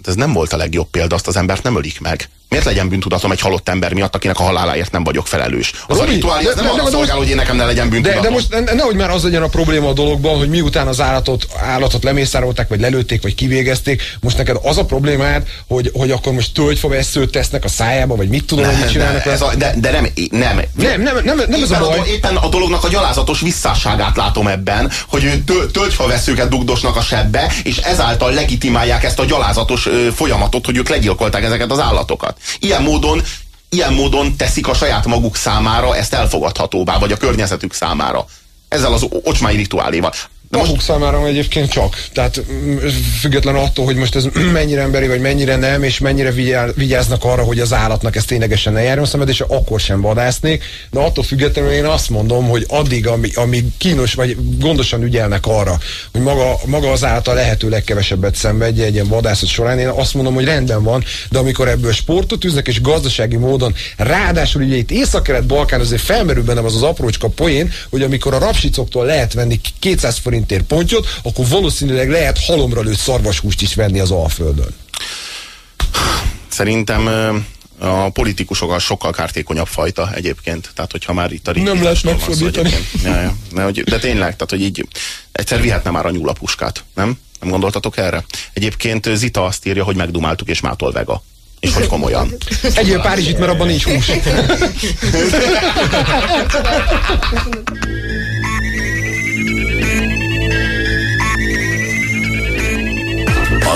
Ez nem volt a legjobb példa, azt az embert nem ölik meg. Miért legyen bűntudatom egy halott ember miatt, akinek a haláláért nem vagyok felelős? Az a Robi, rituálé, ez de- nem de- arra de- de szolgál, most- hogy én nekem ne legyen De, bűntudatom. de most ne- nehogy már az legyen a probléma a dologban, hogy miután az állatot, állatot lemészárolták, vagy lelőtték, vagy kivégezték, most neked az a problémád, hogy, hogy akkor most tölgyfa veszőt tesznek a szájába, vagy mit tudom, hogy mit nem, csinálnak. de, ez a, de, de nem, nem, Nem, nem, nem, nem ez a baj. do- éppen a dolognak a gyalázatos visszásságát látom ebben, hogy ő tö, tölgyfaveszőket dugdosnak a sebbe, és ezáltal legitimálják ezt a gyalázatos folyamatot, hogy ők legyilkolták ezeket az állatokat. Ilyen módon ilyen módon teszik a saját maguk számára ezt elfogadhatóvá, vagy a környezetük számára. Ezzel az o- ocsmai rituáléval. De most Maguk számára egyébként csak. Tehát mm, független attól, hogy most ez mennyire emberi, vagy mennyire nem, és mennyire vigyá- vigyáznak arra, hogy az állatnak ez ténylegesen ne járjon szemed, és akkor sem vadásznék. De attól függetlenül én azt mondom, hogy addig, amíg, amíg kínos, vagy gondosan ügyelnek arra, hogy maga, maga az állat a lehető legkevesebbet szenvedje egy ilyen vadászat során, én azt mondom, hogy rendben van, de amikor ebből sportot üznek, és gazdasági módon, ráadásul ugye itt Észak-Kelet-Balkán azért felmerül bennem az az aprócska poén, hogy amikor a rapsicoktól lehet venni 200 forintért pontyot, akkor valószínűleg lehet halomra lőtt szarvashúst is venni az Alföldön. Szerintem a politikusok a sokkal kártékonyabb fajta egyébként. Tehát, hogyha már itt a Nem lehet megfordítani. Ja, ja. De, tényleg, tehát, hogy így egyszer vihetne már a nyúl a puskát, nem? Nem gondoltatok erre? Egyébként Zita azt írja, hogy megdumáltuk és mától vega. És hogy komolyan. Egyél Párizsit, mert abban nincs hús.